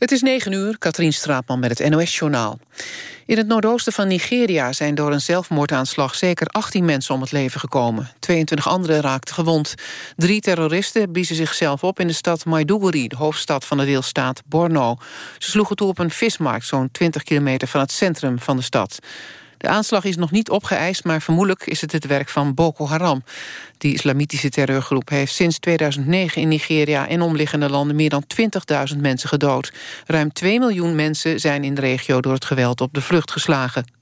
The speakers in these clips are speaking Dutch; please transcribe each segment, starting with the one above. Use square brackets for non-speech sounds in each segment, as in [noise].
Het is 9 uur, Katrien Straatman met het NOS-journaal. In het noordoosten van Nigeria zijn door een zelfmoordaanslag... zeker 18 mensen om het leven gekomen. 22 anderen raakten gewond. Drie terroristen bliezen zichzelf op in de stad Maiduguri... de hoofdstad van de deelstaat Borno. Ze sloegen toe op een vismarkt, zo'n 20 kilometer van het centrum van de stad. De aanslag is nog niet opgeëist, maar vermoedelijk is het het werk van Boko Haram. Die islamitische terreurgroep heeft sinds 2009 in Nigeria en omliggende landen meer dan 20.000 mensen gedood. Ruim 2 miljoen mensen zijn in de regio door het geweld op de vlucht geslagen.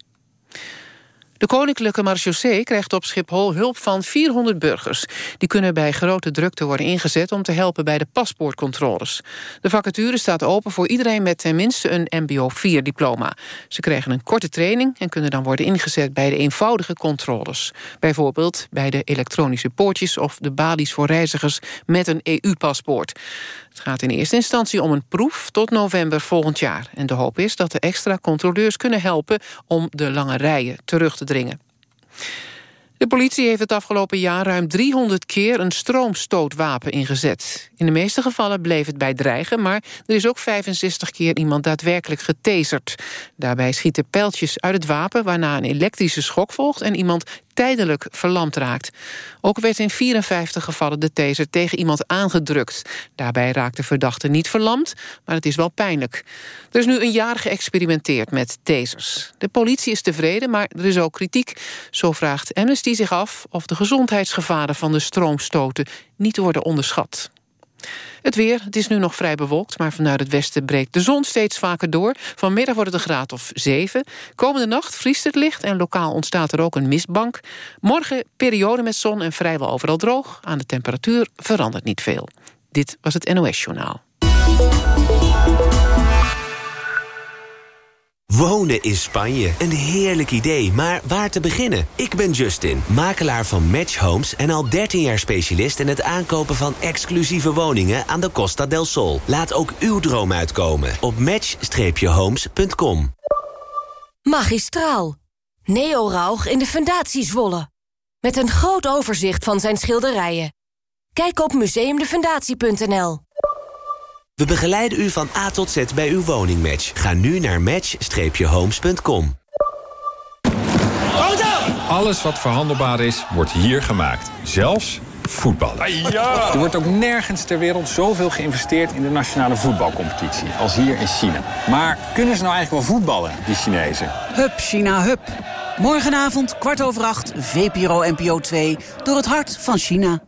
De Koninklijke Marechaussee krijgt op Schiphol hulp van 400 burgers. Die kunnen bij grote drukte worden ingezet om te helpen bij de paspoortcontroles. De vacature staat open voor iedereen met tenminste een mbo-4-diploma. Ze krijgen een korte training en kunnen dan worden ingezet bij de eenvoudige controles. Bijvoorbeeld bij de elektronische poortjes of de balies voor reizigers met een EU-paspoort. Het gaat in eerste instantie om een proef tot november volgend jaar. En de hoop is dat de extra controleurs kunnen helpen om de lange rijen terug te dringen. De politie heeft het afgelopen jaar ruim 300 keer een stroomstootwapen ingezet. In de meeste gevallen bleef het bij dreigen, maar er is ook 65 keer iemand daadwerkelijk getaserd. Daarbij schieten pijltjes uit het wapen, waarna een elektrische schok volgt en iemand tijdelijk verlamd raakt. Ook werd in 54 gevallen de taser tegen iemand aangedrukt. Daarbij raakt de verdachte niet verlamd, maar het is wel pijnlijk. Er is nu een jaar geëxperimenteerd met tasers. De politie is tevreden, maar er is ook kritiek. Zo vraagt Amnesty zich af of de gezondheidsgevaren van de stroomstoten niet worden onderschat. Het weer, het is nu nog vrij bewolkt... maar vanuit het westen breekt de zon steeds vaker door. Vanmiddag wordt het een graad of 7. Komende nacht vriest het licht en lokaal ontstaat er ook een mistbank. Morgen periode met zon en vrijwel overal droog. Aan de temperatuur verandert niet veel. Dit was het NOS Journaal. Wonen in Spanje. Een heerlijk idee, maar waar te beginnen? Ik ben Justin, makelaar van Match Homes... en al 13 jaar specialist in het aankopen van exclusieve woningen... aan de Costa del Sol. Laat ook uw droom uitkomen op match-homes.com. Magistraal. Neo Rauch in de Fundatie Zwolle. Met een groot overzicht van zijn schilderijen. Kijk op museumdefundatie.nl. We begeleiden u van A tot Z bij uw woningmatch. Ga nu naar match-homes.com. Alles wat verhandelbaar is, wordt hier gemaakt. Zelfs voetballen. Er wordt ook nergens ter wereld zoveel geïnvesteerd in de nationale voetbalcompetitie als hier in China. Maar kunnen ze nou eigenlijk wel voetballen, die Chinezen? Hup, China, hup. Morgenavond, kwart over acht, VPRO NPO 2, door het hart van China.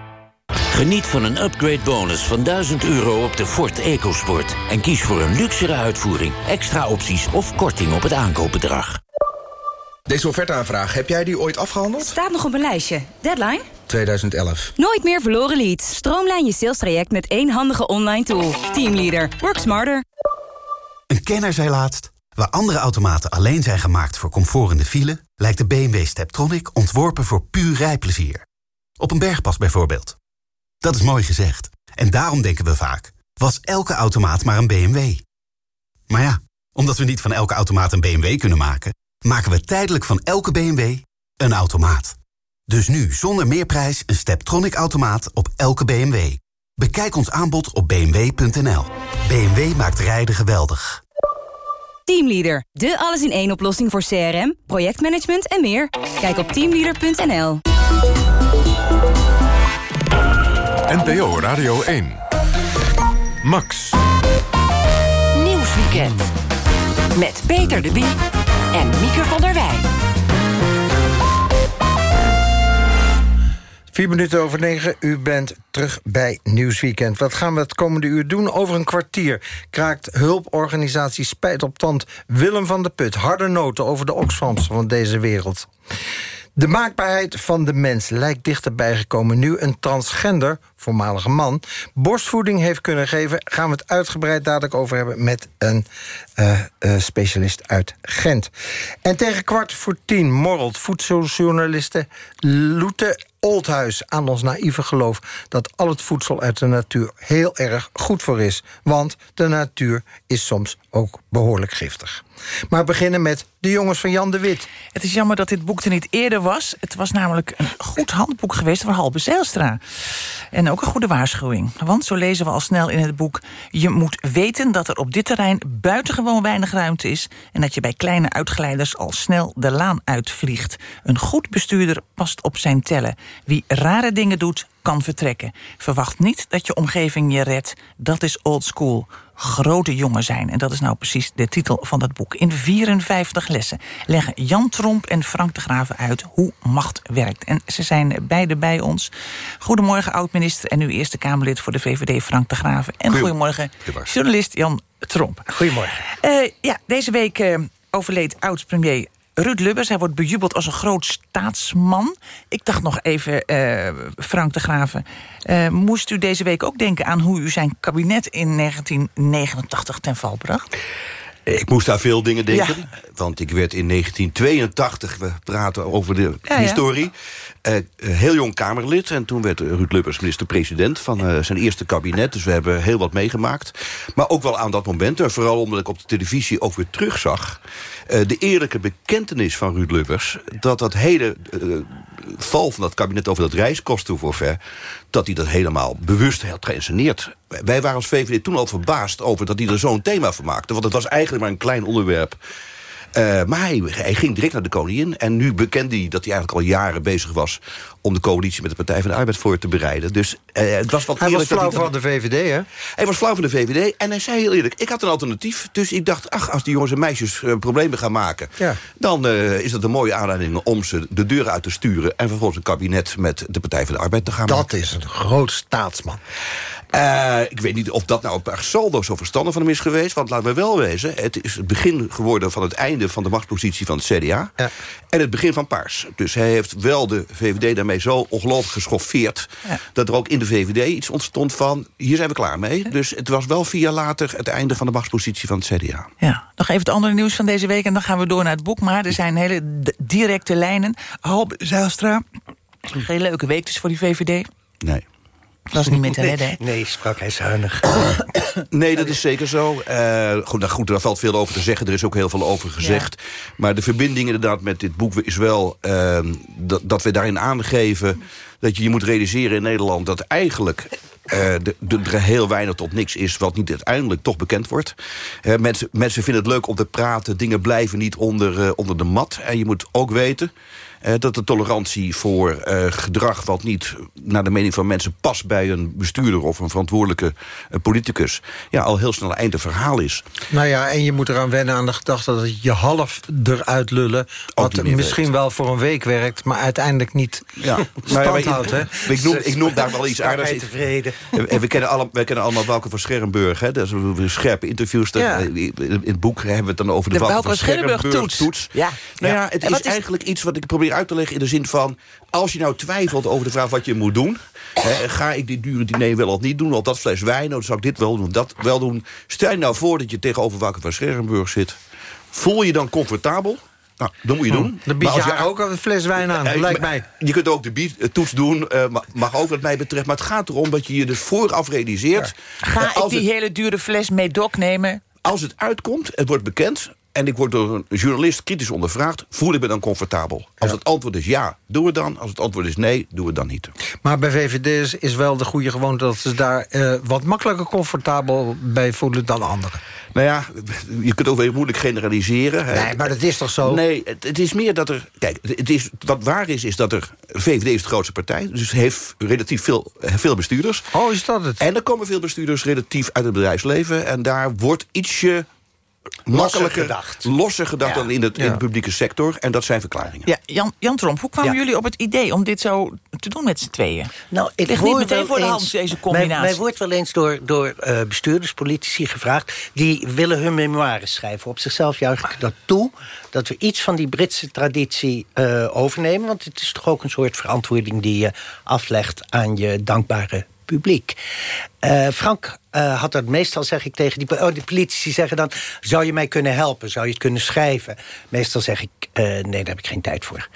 Geniet van een upgrade bonus van 1000 euro op de Ford EcoSport. En kies voor een luxere uitvoering, extra opties of korting op het aankoopbedrag. Deze offerteaanvraag, heb jij die ooit afgehandeld? Staat nog op mijn lijstje. Deadline? 2011. Nooit meer verloren leads. Stroomlijn je sales traject met één handige online tool. Teamleader. Work smarter. Een kenner zei laatst... waar andere automaten alleen zijn gemaakt voor comfort in de file... lijkt de BMW Steptronic ontworpen voor puur rijplezier. Op een bergpas bijvoorbeeld. Dat is mooi gezegd. En daarom denken we vaak, was elke automaat maar een BMW? Maar ja, omdat we niet van elke automaat een BMW kunnen maken... maken we tijdelijk van elke BMW een automaat. Dus nu zonder meerprijs een Steptronic-automaat op elke BMW. Bekijk ons aanbod op bmw.nl. BMW maakt rijden geweldig. Teamleader. De alles-in-één oplossing voor CRM, projectmanagement en meer. Kijk op teamleader.nl. NPO Radio 1. Max. Nieuwsweekend. Met Peter de Bie en Mieke van der Wij. Vier minuten over negen, u bent terug bij Nieuwsweekend. Wat gaan we het komende uur doen? Over een kwartier kraakt hulporganisatie Spijt op Tand... Willem van der Put harde noten over de Oxfams van deze wereld. De maakbaarheid van de mens lijkt dichterbij gekomen... nu een transgender, voormalige man, borstvoeding heeft kunnen geven. Gaan we het uitgebreid dadelijk over hebben... met een uh, uh, specialist uit Gent. En tegen kwart voor tien morrelt voedseljournaliste Loete Oldhuis aan ons naïeve geloof... dat al het voedsel uit de natuur heel erg goed voor is. Want de natuur is soms ook behoorlijk giftig. Maar beginnen met de jongens van Jan de Wit. Het is jammer dat dit boek er niet eerder was. Het was namelijk een goed handboek geweest voor Halbe Zijlstra. En ook een goede waarschuwing. Want zo lezen we al snel in het boek... je moet weten dat er op dit terrein buitengewoon weinig ruimte is... en dat je bij kleine uitglijders al snel de laan uitvliegt. Een goed bestuurder past op zijn tellen. Wie rare dingen doet, kan vertrekken. Verwacht niet dat je omgeving je redt. Dat is old school grote jongen zijn. En dat is nou precies de titel van dat boek. In 54 lessen leggen Jan Tromp en Frank de Graven uit hoe macht werkt. En ze zijn beide bij ons. Goedemorgen, oud-minister en uw Eerste Kamerlid voor de VVD, Frank de Graven. En goedemorgen, journalist Jan Tromp. Goedemorgen. Uh, ja, deze week uh, overleed oud-premier Ruud Lubbers. Hij wordt bejubeld als een groot staatsman. Ik dacht nog even, uh, Frank de Graven... Uh, moest u deze week ook denken aan hoe u zijn kabinet in 1989 ten val bracht? Ik moest daar veel dingen denken. Ja. Want ik werd in 1982, we praten over de ja, historie... Ja. Uh, heel jong Kamerlid. En toen werd Ruud Lubbers minister-president van uh, zijn eerste kabinet. Dus we hebben heel wat meegemaakt. Maar ook wel aan dat moment, en vooral omdat ik op de televisie ook weer terugzag... Uh, de eerlijke bekentenis van Ruud Lubbers... dat dat hele val van dat kabinet over dat reiskostenforfait... dat hij dat helemaal bewust had geïnsceneerd. Wij waren als VVD toen al verbaasd over dat hij er zo'n thema van maakte. Want het was eigenlijk maar een klein onderwerp uh, maar hij, hij, ging direct naar de koningin. En nu bekende hij dat hij eigenlijk al jaren bezig was... om de coalitie met de Partij van de Arbeid voor te bereiden. Dus uh, het was wat Hij was flauw van de VVD, hè? Hij was flauw van de VVD. En hij zei heel eerlijk, ik had een alternatief. Dus ik dacht, ach, als die jongens en meisjes uh, problemen gaan maken... Ja. dan is dat een mooie aanleiding om ze de deuren uit te sturen... en vervolgens een kabinet met de Partij van de Arbeid te gaan dat maken. Dat is een groot staatsman. Uh, ik weet niet of dat nou op saldo zo verstandig van hem is geweest. Want laten we wel wezen, het is het begin geworden van het einde van de machtspositie van het CDA. Ja. En het begin van Paars. Dus hij heeft wel de VVD daarmee zo ongelooflijk geschoffeerd... Ja. dat er ook in de VVD iets ontstond van, hier zijn we klaar mee. Dus het was wel vier jaar later het einde van de machtspositie van het CDA. Ja, nog even het andere nieuws van deze week... en dan gaan we door naar het boek. Maar er zijn hele directe lijnen. Halbe Zijlstra, geen leuke week dus voor die VVD. Nee. Dat is niet meer te redden, hè? Nee, sprak hij zuinig. nee, dat is zeker zo. Uh, goed, nou goed, daar valt veel over te zeggen. Er is ook heel veel over gezegd. Ja. Maar de verbinding inderdaad met dit boek is wel... Uh, dat, dat we daarin aangeven dat je je moet realiseren in Nederland... dat eigenlijk uh, er heel weinig tot niks is wat niet uiteindelijk toch bekend wordt. Uh, mensen, mensen vinden het leuk om te praten. Dingen blijven niet onder, uh, onder de mat. En je moet ook weten... Uh, dat de tolerantie voor uh, gedrag wat niet naar de mening van mensen past bij een bestuurder of een verantwoordelijke uh, politicus, ja, al heel snel een einde verhaal is. Nou ja, en je moet eraan wennen aan de gedachte dat je half eruit lullen, wat misschien werkt. wel voor een week werkt, maar uiteindelijk niet ja. [laughs] stand nou ja, houdt. Hè? Ik, noem, ik noem daar wel iets [laughs] aardigs. tevreden. En we kennen, alle, we kennen allemaal Wouter van Scherrenburg. Hè? Dat is een scherpe interviews. Ja. In het boek hebben we het dan over de, de Wouter van Scherrenburg-toets. Toets. Ja. Nou ja, het is, is eigenlijk iets wat ik probeer uit te leggen in de zin van... als je nou twijfelt over de vraag wat je moet doen... Hè, ga ik dit dure diner wel of niet doen? Of dat fles wijn, dan zou ik dit wel doen, dat wel doen. Stel je nou voor dat je tegenover Wouter van Scherrenburg zit. Voel je dan comfortabel? Nou, dat moet je doen. Dan bied je, je ook een fles wijn aan, lijkt mij. Je kunt ook de toets doen, uh, mag ook wat mij betreft. Maar het gaat erom dat je je dus vooraf realiseert... Ja. Ga ik die het, hele dure fles Medoc nemen? Als het uitkomt, het wordt bekend en ik word door een journalist kritisch ondervraagd... voel ik me dan comfortabel? Als het antwoord is ja, doen we dan. Als het antwoord is nee, doen we dan niet. Maar bij VVD's is wel de goede gewoonte... dat ze daar uh, wat makkelijker comfortabel bij voelen dan anderen. Nou ja, je kunt ook weer moeilijk generaliseren. Nee, maar dat is toch zo? Nee, het, het, is meer dat er... Kijk, het is, wat waar is, is dat er... VVD is de grootste partij, dus heeft relatief veel, veel bestuurders. Oh, is dat het? En er komen veel bestuurders relatief uit het bedrijfsleven... en daar wordt ietsje makkelijker, gedacht. losser gedacht ja. dan in, het, in de publieke sector. En dat zijn verklaringen. Ja, Jan, Jan Tromp, hoe kwamen jullie op het idee om dit zo te doen met z'n tweeën? Nou, ik Ligt niet meteen voor de hand, deze combinatie. Mij, wordt wel eens door, door uh, bestuurders, politici gevraagd... die willen hun memoires schrijven. Op zichzelf juich ik dat toe dat we iets van die Britse traditie uh, overnemen. Want het is toch ook een soort verantwoording die je aflegt aan je dankbare publiek. Uh, Frank uh, had dat meestal, zeg ik tegen die, oh, die politici zeggen dan... zou je mij kunnen helpen, zou je het kunnen schrijven? Meestal zeg ik, uh, nee, daar heb ik geen tijd voor.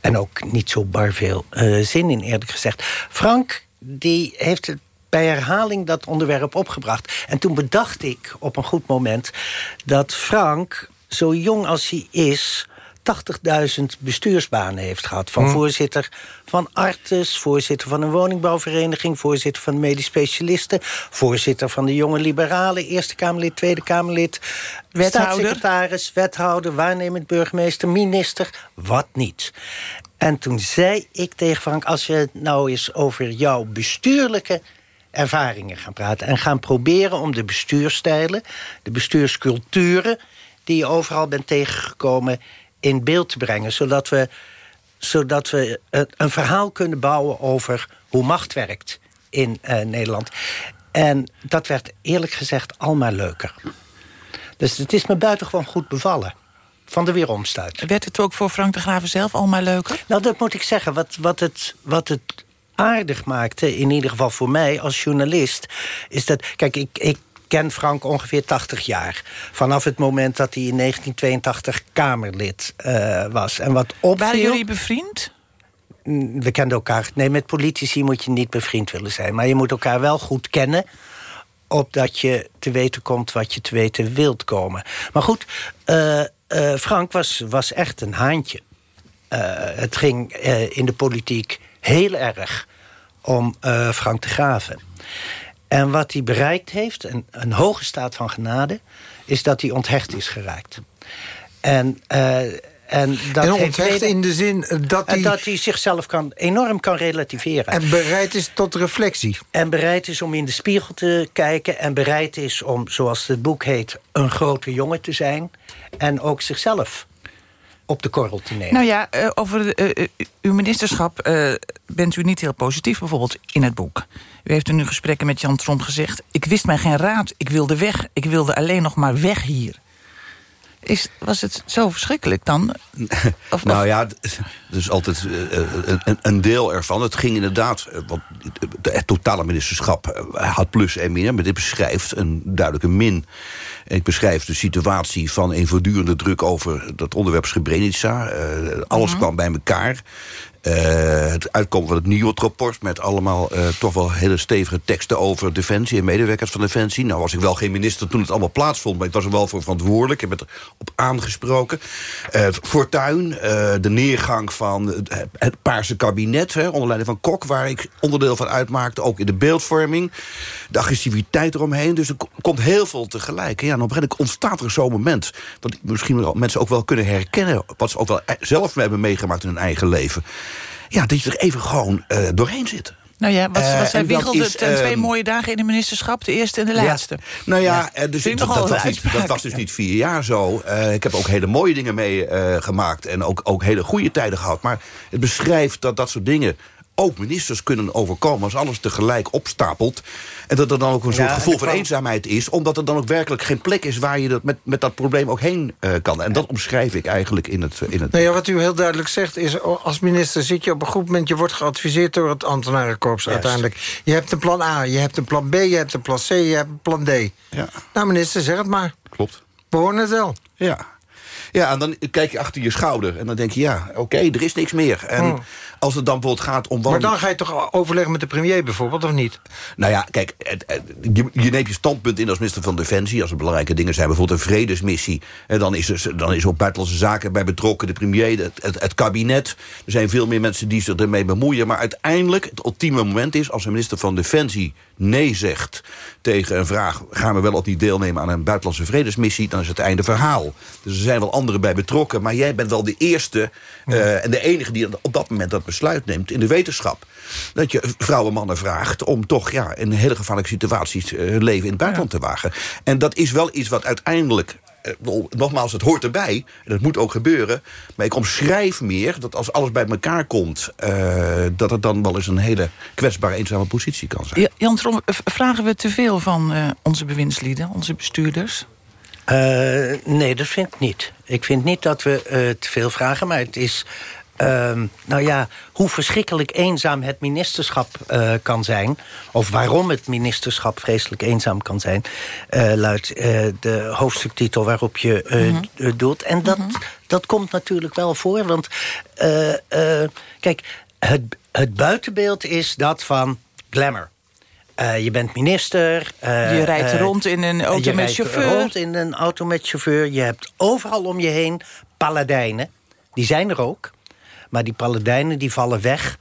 En ook niet zo bar veel zin in, eerlijk gezegd. Frank, die heeft het bij herhaling dat onderwerp opgebracht. En toen bedacht ik op een goed moment... dat Frank, zo jong als hij is 80.000 bestuursbanen heeft gehad. Van Hm. voorzitter van Artes, voorzitter van een woningbouwvereniging... voorzitter van medisch specialisten... voorzitter van de Jonge Liberalen... Eerste Kamerlid, Tweede Kamerlid... Wethouder. staatssecretaris, wethouder, waarnemend burgemeester... minister, wat niet. En toen zei ik tegen Frank... als je nou eens over jouw bestuurlijke ervaringen gaan praten... en gaan proberen om de bestuurstijlen, de bestuursculturen... die je overal bent tegengekomen in beeld te brengen. Zodat we, zodat we een, een verhaal kunnen bouwen over hoe macht werkt in uh, Nederland. En dat werd eerlijk gezegd al maar leuker. Dus het is me buitengewoon goed bevallen. Van de weeromstuit. Werd het ook voor Frank de Graven zelf al maar leuker? Nou, dat moet ik zeggen. Wat, wat, het, wat het aardig maakte, in ieder geval voor mij als journalist... is dat, kijk, ik, ik ken Frank ongeveer 80 jaar. Vanaf het moment dat hij in 1982 Kamerlid uh, was. En wat opviel... Waren jullie bevriend? We kenden elkaar. Nee, met politici moet je niet bevriend willen zijn. Maar je moet elkaar wel goed kennen opdat je te weten komt wat je te weten wilt komen. Maar goed, uh, uh, Frank was, was echt een haantje. Uh, het ging in de politiek heel erg om Frank de Graven. En wat hij bereikt heeft, een, een hoge staat van genade... is dat hij onthecht is geraakt. En, uh, en dat en heeft onthecht in de zin dat hij... dat hij zichzelf kan, enorm kan relativeren. En bereid is tot reflectie. En bereid is om in de spiegel te kijken... en bereid is om, zoals het boek heet, een grote jongen te zijn... en ook zichzelf op de korrel te nemen. Nou ja, uh, over de, uh, uw ministerschap uh, bent u niet heel positief bijvoorbeeld in het boek. U heeft in uw gesprekken met Jan Tromp gezegd... ik wist mij geen raad, ik wilde weg. Ik wilde alleen nog maar weg hier. Is, was het zo verschrikkelijk dan? [laughs] Of, nou ja, is altijd een, een, deel ervan. Het ging inderdaad, want het totale ministerschap had plus en min. Maar dit beschrijft een duidelijke min. Ik beschrijf de situatie van een voortdurende druk over dat onderwerp Srebrenica. Uh, alles -hmm. kwam bij elkaar. Uh, het uitkomen van het NIOT-rapport... met allemaal uh, toch wel hele stevige teksten over Defensie... en medewerkers van Defensie. Nou was ik wel geen minister toen het allemaal plaatsvond... maar ik was er wel voor verantwoordelijk. Ik heb het op aangesproken. Uh, Fortuin, de neergang van het, het Paarse kabinet... Hè, onder leiding van Kok, waar ik onderdeel van uitmaakte... ook in de beeldvorming, de agressiviteit eromheen. Dus er komt heel veel tegelijk. Ja, en op een gegeven moment ontstaat er zo'n moment... wat misschien mensen ook wel kunnen herkennen... wat ze ook wel zelf hebben meegemaakt in hun eigen leven ja, dat je er even gewoon uh, doorheen zit. Nou ja, wat, wat zij wiegelde is, ten twee uh, mooie dagen in de ministerschap. De eerste en de laatste. Ja, nou ja, ja dus dat, dat, was niet, dat, was dus niet vier jaar zo. Uh, ik heb ook hele mooie dingen meegemaakt. en ook, ook hele goede tijden gehad. Maar het beschrijft dat dat soort dingen ook ministers kunnen overkomen... als alles tegelijk opstapelt. En dat er dan ook een soort ja, gevoel van eenzaamheid is... omdat er dan ook werkelijk geen plek is... waar je dat met, met dat probleem ook heen uh, kan. En dat omschrijf ik eigenlijk in het... In het nou ja, wat u heel duidelijk zegt is... als minister zit je op een goed moment... je wordt geadviseerd door het ambtenarenkorps uiteindelijk. Je hebt een plan A, je hebt een plan B, je hebt een plan C... je hebt een plan D. Ja. Nou minister, zeg het maar. Klopt. We horen het wel. Ja. Ja, en dan kijk je achter je schouder en dan denk je... ja, oké, okay, er is niks meer. En hmm. Als het dan bijvoorbeeld gaat om... Maar dan ga je toch overleggen met de premier bijvoorbeeld, of niet? Nou ja, kijk, je, je, neemt je standpunt in als minister van Defensie... als er belangrijke dingen zijn, bijvoorbeeld een vredesmissie... En dan, is er, dan is er op buitenlandse zaken bij betrokken de premier, het, het, kabinet. Er zijn veel meer mensen die zich ermee bemoeien. Maar uiteindelijk, het ultieme moment is... als een minister van Defensie nee zegt tegen een vraag... gaan we wel op die deelnemen aan een buitenlandse vredesmissie... dan is het einde verhaal. Dus er zijn wel anderen bij betrokken. Maar jij bent wel de eerste uh, en de enige die op dat moment dat besluit neemt... in de wetenschap. Dat je vrouwen en mannen vraagt om toch ja, in hele gevaarlijke situaties... Uh, leven in het buitenland ja. te wagen. En dat is wel iets wat uiteindelijk eh, nogmaals, het hoort erbij. En dat moet ook gebeuren. Maar ik omschrijf meer dat als alles bij elkaar komt... Uh, dat het dan wel eens een hele kwetsbare, eenzame positie kan zijn. Jan Trom, vragen we te veel van uh, onze bewindslieden, onze bestuurders? Uh, nee, dat vind ik niet. Ik vind niet dat we te veel vragen, maar het is... Uh, nou ja, hoe verschrikkelijk eenzaam het ministerschap uh, kan zijn... of waarom het ministerschap vreselijk eenzaam kan zijn... Uh, luidt de hoofdstuktitel waarop je mm -hmm. doelt. En dat, mm -hmm. dat komt natuurlijk wel voor, want... kijk, het, het buitenbeeld is dat van glamour. Uh, je bent minister. Uh, je rijdt uh, rond in een auto je met rijdt chauffeur. rond in een auto met chauffeur. Je hebt overal om je heen paladijnen. Die zijn er ook. Maar die paladijnen die vallen weg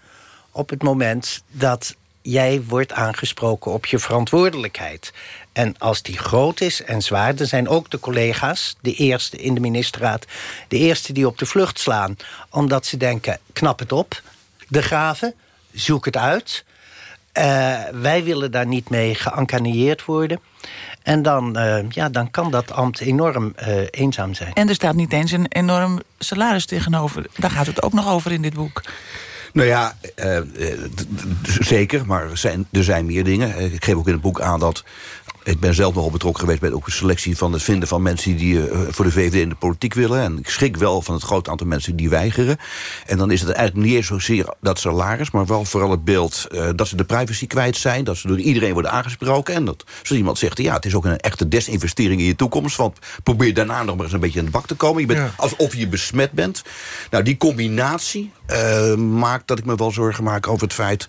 op het moment dat jij wordt aangesproken op je verantwoordelijkheid. En als die groot is en zwaar, dan zijn ook de collega's... de eerste in de ministerraad, de eerste die op de vlucht slaan... omdat ze denken, knap het op, de graven, zoek het uit... Uh, wij willen daar niet mee geëncarneerd worden. En dan, uh, ja, dan kan dat ambt enorm uh, eenzaam zijn. En er staat niet eens een enorm salaris tegenover. Daar gaat het ook nog over in dit boek. Nou ja, uh, zeker, maar er zijn, er zijn meer dingen. Ik geef ook in het boek aan dat ik ben zelf nogal betrokken geweest bij ook een selectie van het vinden van mensen die uh, voor de VVD in de politiek willen. En ik schrik wel van het grote aantal mensen die weigeren. En dan is het eigenlijk niet eens zozeer dat salaris, maar wel vooral het beeld uh, dat ze de privacy kwijt zijn. Dat ze door iedereen worden aangesproken. En dat zoals iemand zegt, ja, het is ook een echte desinvestering in je toekomst. Want probeer daarna nog maar eens een beetje in de bak te komen. Je bent ja. alsof je besmet bent. Nou, die combinatie uh, maakt dat ik me wel zorgen maak over het feit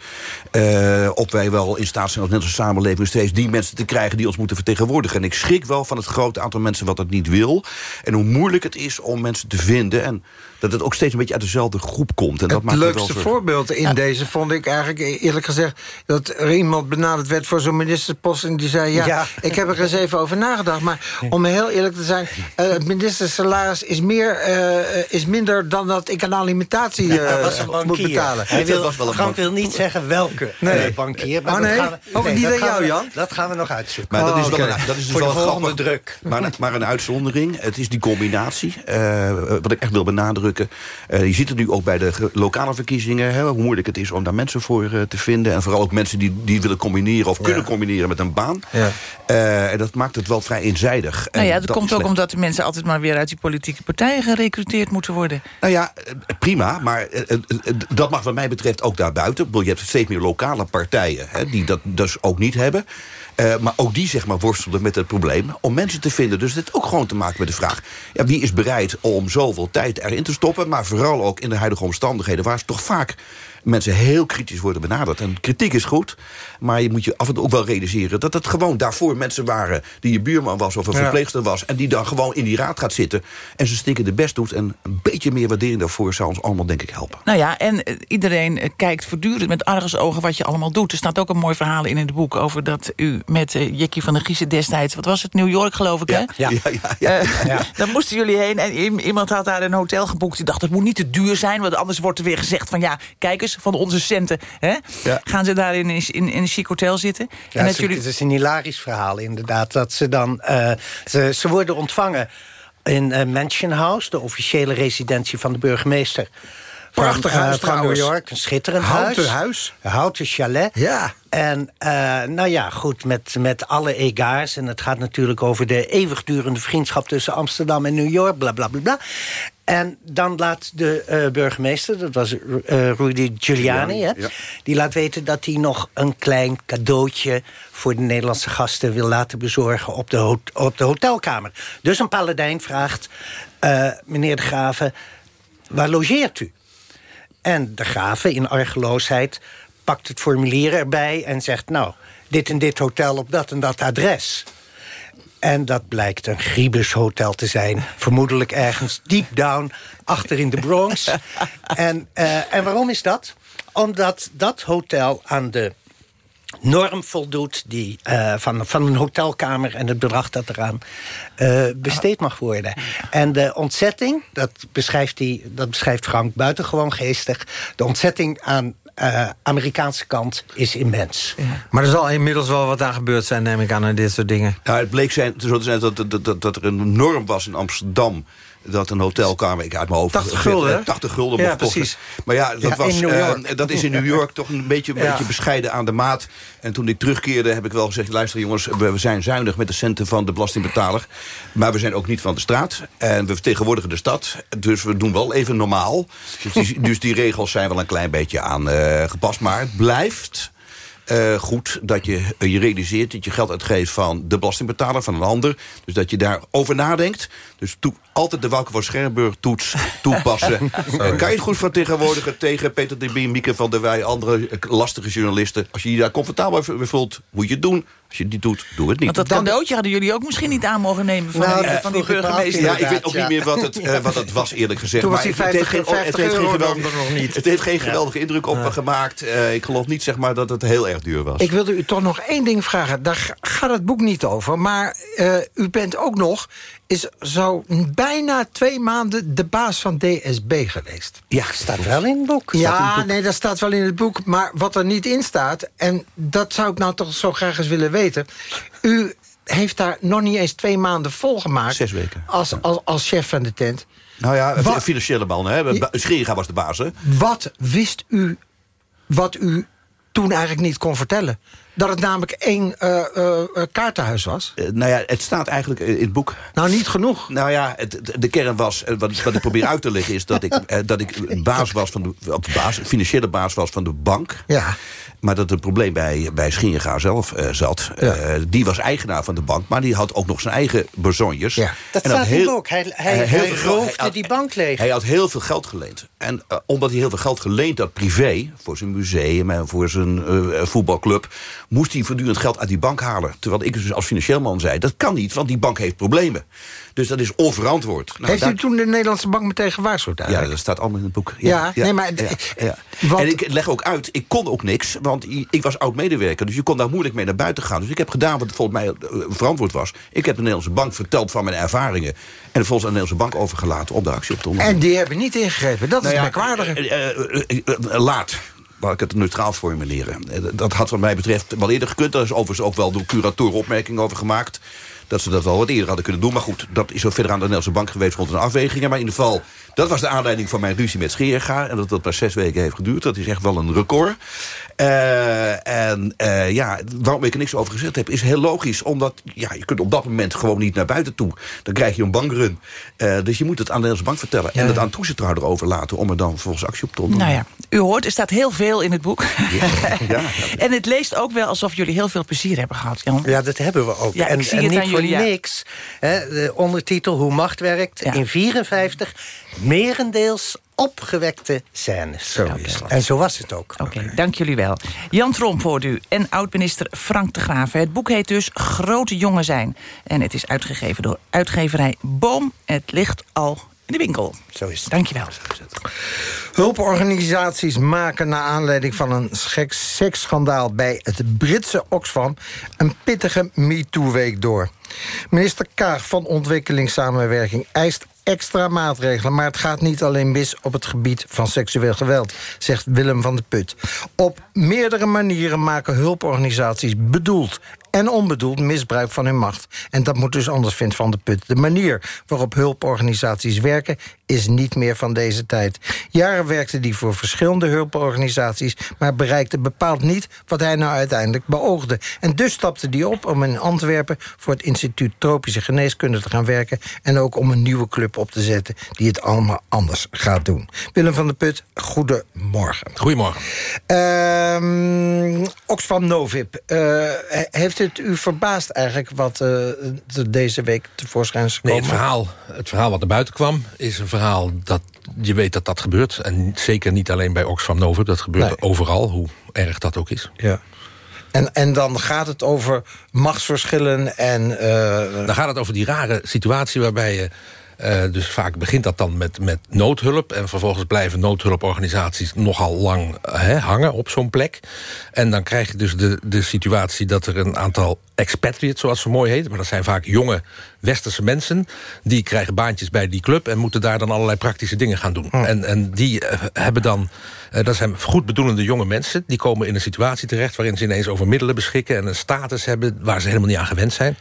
of wij wel in staat zijn als net als samenleving steeds die mensen te krijgen die ons moeten vertegenwoordigen. En ik schrik wel van het grote aantal mensen wat dat niet wil. En hoe moeilijk het is om mensen te vinden. En dat het ook steeds een beetje uit dezelfde groep komt. En dat het maakt leukste wel voorbeeld in ja. deze vond ik eigenlijk eerlijk gezegd... dat er iemand benaderd werd voor zo'n ministerspost... en die zei, ja, ja, ik heb er eens even over nagedacht. Maar om heel eerlijk te zijn... Uh, het ministersalaris is, meer, uh, is minder dan dat ik aan alimentatie uh, ja, moet betalen. Hij wil, Frank wil niet zeggen welke nee. bankier. Maar oh, nee? dat gaan we, ook nee, niet dat aan jou, we, Jan? Dat gaan we nog uitzoeken. Maar dat is oh, wel, een, dat is dus voor wel de volgende grappig. druk. Maar, maar een uitzondering. Het is die combinatie. wat ik echt wil benadrukken. Je ziet het nu ook bij de lokale verkiezingen... Hè, hoe moeilijk het is om daar mensen voor uh, te vinden. En vooral ook mensen die, die willen combineren of kunnen combineren met een baan. Ja. Uh, en dat maakt het wel vrij eenzijdig. Nou ja, dat, dat komt ook omdat de mensen altijd maar weer uit die politieke partijen gerecruiteerd moeten worden. Nou ja, prima, maar uh, dat mag wat mij betreft ook daarbuiten. Je hebt steeds meer lokale partijen hè, die dat dus ook niet hebben. Uh, maar ook die zeg maar, worstelen met het probleem om mensen te vinden. Dus heeft ook gewoon te maken met de vraag... Ja, wie is bereid om zoveel tijd erin te stoppen... maar vooral ook in de huidige omstandigheden... waar ze toch vaak mensen heel kritisch worden benaderd. En kritiek is goed, maar je moet je af en toe ook wel realiseren... dat het gewoon daarvoor mensen waren die je buurman was of een ja. verpleegster was... en die dan gewoon in die raad gaat zitten en zijn stinkende best doet... en een beetje meer waardering daarvoor zou ons allemaal denk ik helpen. Nou ja, en iedereen kijkt voortdurend met argusogen wat je allemaal doet. Er staat ook een mooi verhaal in het boek over dat u met uh, Jackie van der Giezen destijds... wat was het, New York geloof ik, ja. hè? Ja, ja, ja. ja, uh, ja. [laughs] Dan moesten jullie heen en iemand had daar een hotel geboekt. Die dacht, het moet niet te duur zijn, want anders wordt er weer gezegd van... ja, kijk eens, van onze centen hè? Ja. gaan ze daar in, in, in een chic hotel zitten. Ja, en dat jullie... Het is een hilarisch verhaal inderdaad. Dat ze dan, uh, ze, ze worden ontvangen in uh, Mansion House... de officiële residentie van de burgemeester. Prachtig huis van, uh, van New York, een schitterend houten huis. huis. Een houten chalet. Ja. En uh, nou ja, goed, met, met alle egaars. En het gaat natuurlijk over de eeuwigdurende vriendschap... tussen Amsterdam en New York, bla bla bla bla. En dan laat de uh, burgemeester, dat was uh, Rudy Giuliani... Hè, ja. die laat weten dat hij nog een klein cadeautje... voor de Nederlandse gasten wil laten bezorgen op de, op de hotelkamer. Dus een paladijn vraagt, uh, meneer de Graven, waar logeert u? En de Graven, in argeloosheid, pakt het formulier erbij... en zegt, nou, dit en dit hotel op dat en dat adres... En dat blijkt een Griebus hotel te zijn. Vermoedelijk ergens deep down achter in de Bronx. en, uh, en waarom is dat? Omdat dat hotel aan de norm voldoet die, uh, van, van een hotelkamer... en het bedrag dat eraan uh, besteed mag worden. En de ontzetting, dat beschrijft, die, dat beschrijft Frank buitengewoon geestig... de ontzetting aan uh, Amerikaanse kant is immens. Maar er zal inmiddels wel wat aan gebeurd zijn, neem ik aan, aan dit soort dingen. Ja, het bleek zijn, zo te zijn dat, dat, dat, dat er een norm was in Amsterdam dat een hotelkamer, ik uit mijn hoofd... 80 gulden, 80 gulden ja, mocht precies. Maar ja, dat, ja, was, uh, dat is in New York toch een beetje, een beetje bescheiden aan de maat. En toen ik terugkeerde heb ik wel gezegd... luister jongens, we, zijn zuinig met de centen van de belastingbetaler. Maar we zijn ook niet van de straat. En we vertegenwoordigen de stad. Dus we doen wel even normaal. Dus die, dus die regels zijn wel een klein beetje aangepast. Uh, maar het blijft... Uh, goed dat je je realiseert dat je geld uitgeeft van de belastingbetaler, van een ander. Dus dat je daarover nadenkt. Dus toe, altijd de Wouke van Schermburg toets toepassen. [laughs] uh, kan je het goed vertegenwoordigen tegen Peter de Bie, Mieke van der Wij... andere lastige journalisten. Als je je daar comfortabel bij voelt, moet je het doen. Als je het niet doet, doe het niet. Want dat cadeautje hadden jullie ook misschien niet aan mogen nemen... van, nou, die, van die burgemeester. Ja, ik weet ook niet meer wat het, uh, wat het was, eerlijk gezegd. Toen was die 50, het, het, heeft, 50 het heeft euro geen nog niet. Het heeft geen geweldige indruk op me gemaakt. Uh, ik geloof niet zeg maar, dat het heel erg duur was. Ik wilde u toch nog één ding vragen. Daar gaat het boek niet over. Maar uh, u bent ook nog is zo bijna twee maanden de baas van DSB geweest. Ja, staat wel in het boek. Ja, het boek. nee, dat staat wel in het boek. Maar wat er niet in staat, en dat zou ik nou toch zo graag eens willen weten... u heeft daar nog niet eens twee maanden volgemaakt. Zes weken. Als, als, als chef van de tent. Nou ja, wat, financiële man, hè. Scheringa was de baas, hè. Wat wist u wat u toen eigenlijk niet kon vertellen? Dat het namelijk één uh, uh, kaartenhuis was? Uh, nou ja, het staat eigenlijk in het boek. Nou, niet genoeg. Nou ja, het, de kern was, wat, wat ik probeer uit te leggen... is dat ik, dat ik baas was van de, op de baas, financiële baas was van de bank. Ja. Maar dat het probleem bij, bij zelf uh, zat. Ja. Uh, die was eigenaar van de bank, maar die had ook nog zijn eigen bezonjes. Ja. Dat en staat heel, boek. Hij, hij, hij, hij roofde hij had, die bank leeg. Hij had heel veel geld geleend. En uh, omdat hij heel veel geld geleend had privé... voor zijn museum en voor zijn voetbalclub... moest hij voortdurend geld uit die bank halen. Terwijl ik dus als financieel man zei... dat kan niet, want die bank heeft problemen. Dus dat is onverantwoord. Nou, heeft daar... u toen de Nederlandse bank meteen gewaarschuwd eigenlijk? Ja, dat staat allemaal in het boek. Ja, ja, ja nee, maar... Ja. Wat... En ik leg ook uit, ik kon ook niks, want ik was oud-medewerker. Dus je kon daar moeilijk mee naar buiten gaan. Dus ik heb gedaan wat volgens mij verantwoord was. Ik heb de Nederlandse bank verteld van mijn ervaringen. En volgens de Nederlandse bank overgelaten om de actie op te ondernemen. En die hebben niet ingegrepen, dat nou is merkwaardig. Uh, laat laat ik het neutraal formuleren. Dat had wat mij betreft wel eerder gekund. Daar is overigens ook wel door curatoren opmerkingen over gemaakt dat ze dat wel wat eerder hadden kunnen doen. Maar goed, dat is zo verder aan de Nederlandse bank geweest rond een afwegingen. Maar in ieder geval, dat was de aanleiding van mijn ruzie met Scheerga. En dat dat maar zes weken heeft geduurd. Dat is echt wel een record. Uh, en uh, ja, waarom ik er niks over gezegd heb, is heel logisch. Omdat ja, je kunt op dat moment gewoon niet naar buiten toe. Dan krijg je een bankrun. Uh, dus je moet het aan de Nederlandse bank vertellen. Ja. En het aan de toezichthouder overlaten om er dan vervolgens actie op te ondernemen. Nou ja, u hoort, er staat heel veel in het boek. Ja, ja, [laughs] en het leest ook wel alsof jullie heel veel plezier hebben gehad, Jan. Ja, dat hebben we ook. Ja, en, ik zie en het niet aan voor jullie, niks. Hè, de ondertitel Hoe macht werkt. In 54 merendeels opgewekte scènes. Zo is dat. En zo was het ook. Oké, okay, dank jullie wel. Jan Tromp hoort u en oud-minister Frank de Graaf. Het boek heet dus Grote Jongen Zijn. En het is uitgegeven door uitgeverij Boom. Het ligt al in de winkel. Zo is het. Dank je wel. Hulporganisaties maken naar aanleiding van een seksschandaal... bij het Britse Oxfam een pittige MeToo-week door. Minister Kaag van Ontwikkelingssamenwerking eist extra maatregelen. Maar het gaat niet alleen mis op het gebied van seksueel geweld, zegt Willem van de Put. Op meerdere manieren maken hulporganisaties bedoeld en onbedoeld misbruik van hun macht. En dat moet dus anders, vindt Van de Put. De manier waarop hulporganisaties werken is niet meer van deze tijd. Jaren werkte die voor verschillende hulporganisaties... maar bereikte bepaald niet wat hij nou uiteindelijk beoogde. En dus stapte die op om in Antwerpen... voor het instituut Tropische Geneeskunde te gaan werken... en ook om een nieuwe club op te zetten die het allemaal anders gaat doen. Willem van der Put, goedemorgen. Goedemorgen. Uh, Oxfam Novib, uh, heeft het u verbaasd eigenlijk... wat uh, deze week tevoorschijn is gekomen? Nee, het verhaal, het verhaal wat naar buiten kwam... is een verhaal dat je weet dat dat gebeurt. En zeker niet alleen bij Oxfam Novib. Dat gebeurt nee. overal, hoe erg dat ook is. Ja. En, en dan gaat het over machtsverschillen en... Uh... Dan gaat het over die rare situatie waarbij je... Uh, dus vaak begint dat dan met, met noodhulp. En vervolgens blijven noodhulporganisaties nogal lang he, hangen op zo'n plek. En dan krijg je dus de, de situatie dat er een aantal expatriates, zoals ze mooi heet... maar dat zijn vaak jonge westerse mensen... die krijgen baantjes bij die club... en moeten daar dan allerlei praktische dingen gaan doen. En, en die eh, hebben dan... Uh, dat zijn goed bedoelende jonge mensen. Die komen in een situatie terecht waarin ze ineens over middelen beschikken... en een status hebben waar ze helemaal niet aan gewend zijn.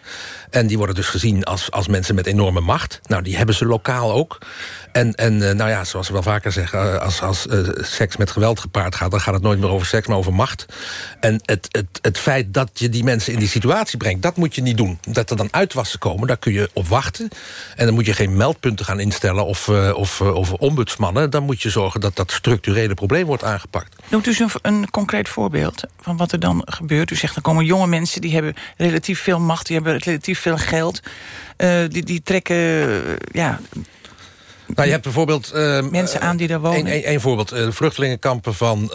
En die worden dus gezien als, als mensen met enorme macht. Nou, die hebben ze lokaal ook. En, en uh, nou ja, zoals we wel vaker zeggen... als, als uh, seks met geweld gepaard gaat... dan gaat het nooit meer over seks, maar over macht. En het, het, het feit dat je die mensen in die situatie brengt... dat moet je niet doen. Dat er dan uitwassen komen, daar kun je op wachten. En dan moet je geen meldpunten gaan instellen... of, of, of ombudsmannen. Dan moet je zorgen dat dat structurele probleem wordt aangepakt. Noemt u eens een, een concreet voorbeeld van wat er dan gebeurt? U zegt, er komen jonge mensen die hebben relatief veel macht... die hebben relatief veel geld. die, die trekken... ja, nou, je hebt bijvoorbeeld... Uh, Mensen aan die daar wonen. Eén voorbeeld. Uh, vluchtelingenkampen van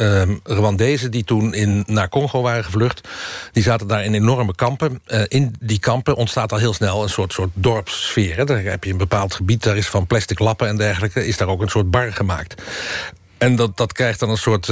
uh, Rwandezen... die toen in, naar Congo waren gevlucht. Die zaten daar in enorme kampen. in die kampen ontstaat al heel snel een soort, soort dorpssfeer. Hè. Daar heb je een bepaald gebied. Daar is van plastic lappen en dergelijke... is daar ook een soort bar gemaakt. En dat, dat krijgt dan een soort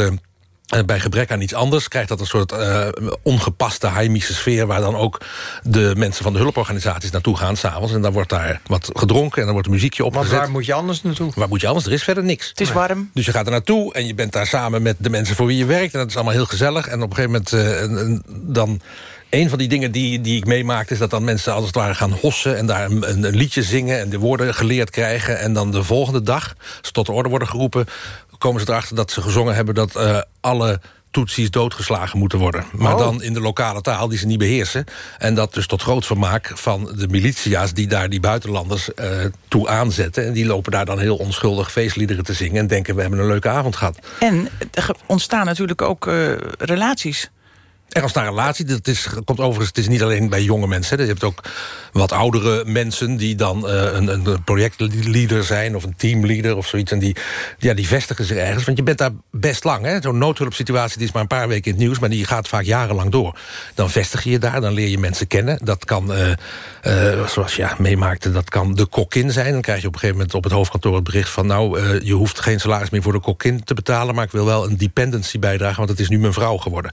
en bij gebrek aan iets anders krijgt dat een soort uh, ongepaste heimische sfeer... waar dan ook de mensen van de hulporganisaties naartoe gaan s'avonds. En dan wordt daar wat gedronken en dan wordt een muziekje opgezet. Maar waar moet je anders naartoe? Waar moet je anders? Er is verder niks. Het is warm. Dus je gaat er naartoe en je bent daar samen met de mensen voor wie je werkt. En dat is allemaal heel gezellig. En op een gegeven moment uh, dan... Een van die dingen die, die ik meemaakte... is dat dan mensen als het ware gaan hossen... en daar een, een, liedje zingen en de woorden geleerd krijgen... en dan de volgende dag, ze tot de orde worden geroepen komen ze erachter dat ze gezongen hebben... dat uh, alle Tutsis doodgeslagen moeten worden. Maar oh. dan in de lokale taal die ze niet beheersen. En dat dus tot groot vermaak van de militia's... die daar die buitenlanders uh, toe aanzetten. En die lopen daar dan heel onschuldig feestliederen te zingen... en denken we hebben een leuke avond gehad. En er ontstaan natuurlijk ook uh, relaties er als een relatie, dat is, komt overigens, het is niet alleen bij jonge mensen. Je hebt ook wat oudere mensen die dan uh, een, een projectleader zijn... of een teamleader of zoiets. En die, ja, die vestigen zich ergens. Want je bent daar best lang. Zo'n noodhulpsituatie die is maar een paar weken in het nieuws... maar die gaat vaak jarenlang door. Dan vestig je je daar, dan leer je mensen kennen. Dat kan, uh, uh, zoals je ja, meemaakte, dat kan de kokkin zijn. Dan krijg je op een gegeven moment op het hoofdkantoor het bericht van... nou, je hoeft geen salaris meer voor de kokkin te betalen... maar ik wil wel een dependency bijdragen, want het is nu mijn vrouw geworden.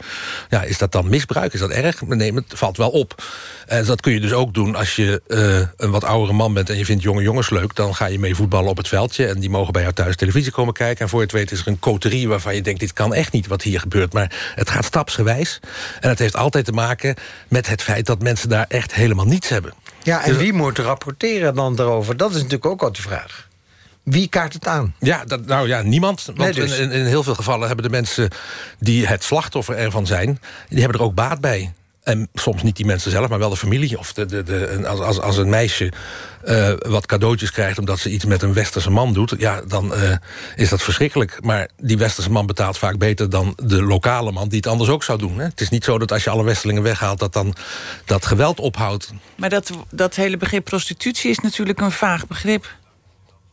Ja, is dat dan misbruik? Is dat erg? Nee, het valt wel op. En dat kun je dus ook doen als je uh, een wat oudere man bent... en je vindt jonge jongens leuk. Dan ga je mee voetballen op het veldje. En die mogen bij jou thuis televisie komen kijken. En voor je het weet is er een coterie waarvan je denkt... dit kan echt niet wat hier gebeurt. Maar het gaat stapsgewijs. En het heeft altijd te maken met het feit... dat mensen daar echt helemaal niets hebben. Ja, en dus- wie moet rapporteren dan daarover? Dat is natuurlijk ook altijd de vraag. Wie kaart het aan? Ja, dat, nou ja, niemand. Want dus. in, in, heel veel gevallen hebben de mensen die het slachtoffer ervan zijn... die hebben er ook baat bij. En soms niet die mensen zelf, maar wel de familie. Of de, de, de, als, als, als een meisje uh, wat cadeautjes krijgt... omdat ze iets met een westerse man doet... ja, dan uh, is dat verschrikkelijk. Maar die westerse man betaalt vaak beter dan de lokale man... die het anders ook zou doen. Hè? Het is niet zo dat als je alle westerlingen weghaalt... dat dan dat geweld ophoudt. Maar dat, dat hele begrip prostitutie is natuurlijk een vaag begrip.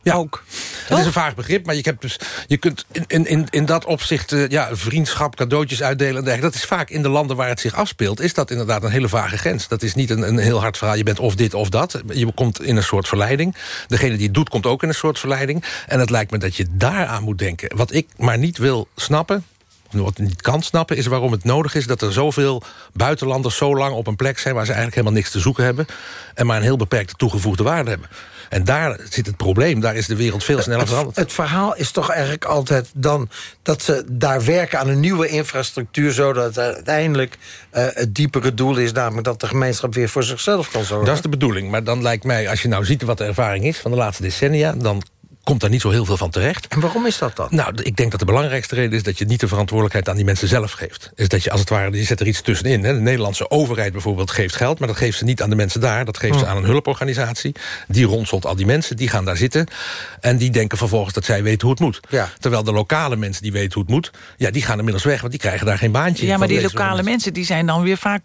Ja, ook. Het is een vaag begrip, maar je, hebt dus, je kunt in, in, in dat opzicht... Uh, ja, vriendschap, cadeautjes uitdelen en Dat is vaak in de landen waar het zich afspeelt... is dat inderdaad een hele vage grens. Dat is niet een, een heel hard verhaal, je bent of dit of dat. Je komt in een soort verleiding. Degene die het doet, komt ook in een soort verleiding. En het lijkt me dat je daaraan moet denken. Wat ik maar niet wil snappen wat ik niet kan snappen... is waarom het nodig is dat er zoveel buitenlanders... zo lang op een plek zijn waar ze eigenlijk helemaal niks te zoeken hebben... en maar een heel beperkte toegevoegde waarde hebben. En daar zit het probleem. Daar is de wereld veel sneller veranderd. Het verhaal is toch eigenlijk altijd dan... dat ze daar werken aan een nieuwe infrastructuur... zodat uiteindelijk uh, het diepere doel is... namelijk dat de gemeenschap weer voor zichzelf kan zorgen. Dat is de bedoeling. Maar dan lijkt mij, als je nou ziet wat de ervaring is... van de laatste decennia... dan komt daar niet zo heel veel van terecht. En waarom is dat dan? Nou, ik denk dat de belangrijkste reden is... dat je niet de verantwoordelijkheid aan die mensen zelf geeft. Is dat je als het ware, je zet er iets tussenin. Hè. De Nederlandse overheid bijvoorbeeld geeft geld... maar dat geeft ze niet aan de mensen daar. Dat geeft ze aan een hulporganisatie. Die ronselt al die mensen, die gaan daar zitten. En die denken vervolgens dat zij weten hoe het moet. Ja. Terwijl de lokale mensen die weten hoe het moet... ja, die gaan inmiddels weg, want die krijgen daar geen baantje. Ja, maar die lokale mensen die zijn dan weer vaak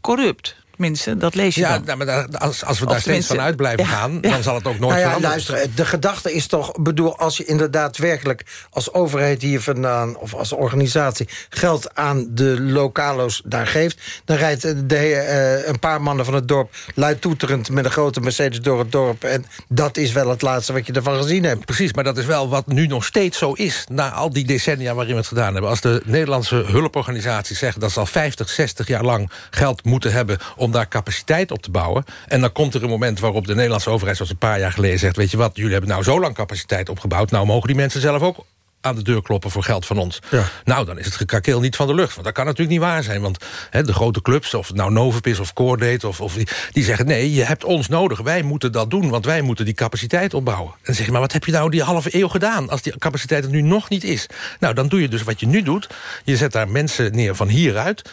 corrupt. Tenminste, dat lees je ja, nou, maar als, als we daar steeds van uit blijven gaan... dan zal het ook nooit nou ja, veranderen. Luister, de gedachte is toch... bedoel, als je inderdaad werkelijk als overheid hier vandaan... of als organisatie geld aan de lokalo's daar geeft... dan rijdt de, uh, een paar mannen van het dorp luidtoeterend... met een grote Mercedes door het dorp. En dat is wel het laatste wat je ervan gezien hebt. Precies, maar dat is wel wat nu nog steeds zo is... na al die decennia waarin we het gedaan hebben. Als de Nederlandse hulporganisaties zeggen... dat ze al 50, 60 jaar lang geld moeten hebben... om om daar capaciteit op te bouwen. En dan komt er een moment waarop de Nederlandse overheid... zoals een paar jaar geleden zegt... weet je wat, jullie hebben nou zo lang capaciteit opgebouwd... nou mogen die mensen zelf ook aan de deur kloppen voor geld van ons. Nou, dan is het gekrakeel niet van de lucht. Want dat kan natuurlijk niet waar zijn. Want de grote clubs, of het nou Novip is of Coordate... Of, of die, die, zeggen, nee, je hebt ons nodig. Wij moeten dat doen, want wij moeten die capaciteit opbouwen. En dan zeg je, maar wat heb je nou die halve eeuw gedaan... als die capaciteit er nu nog niet is? Nou, dan doe je dus wat je nu doet. Je zet daar mensen neer van hieruit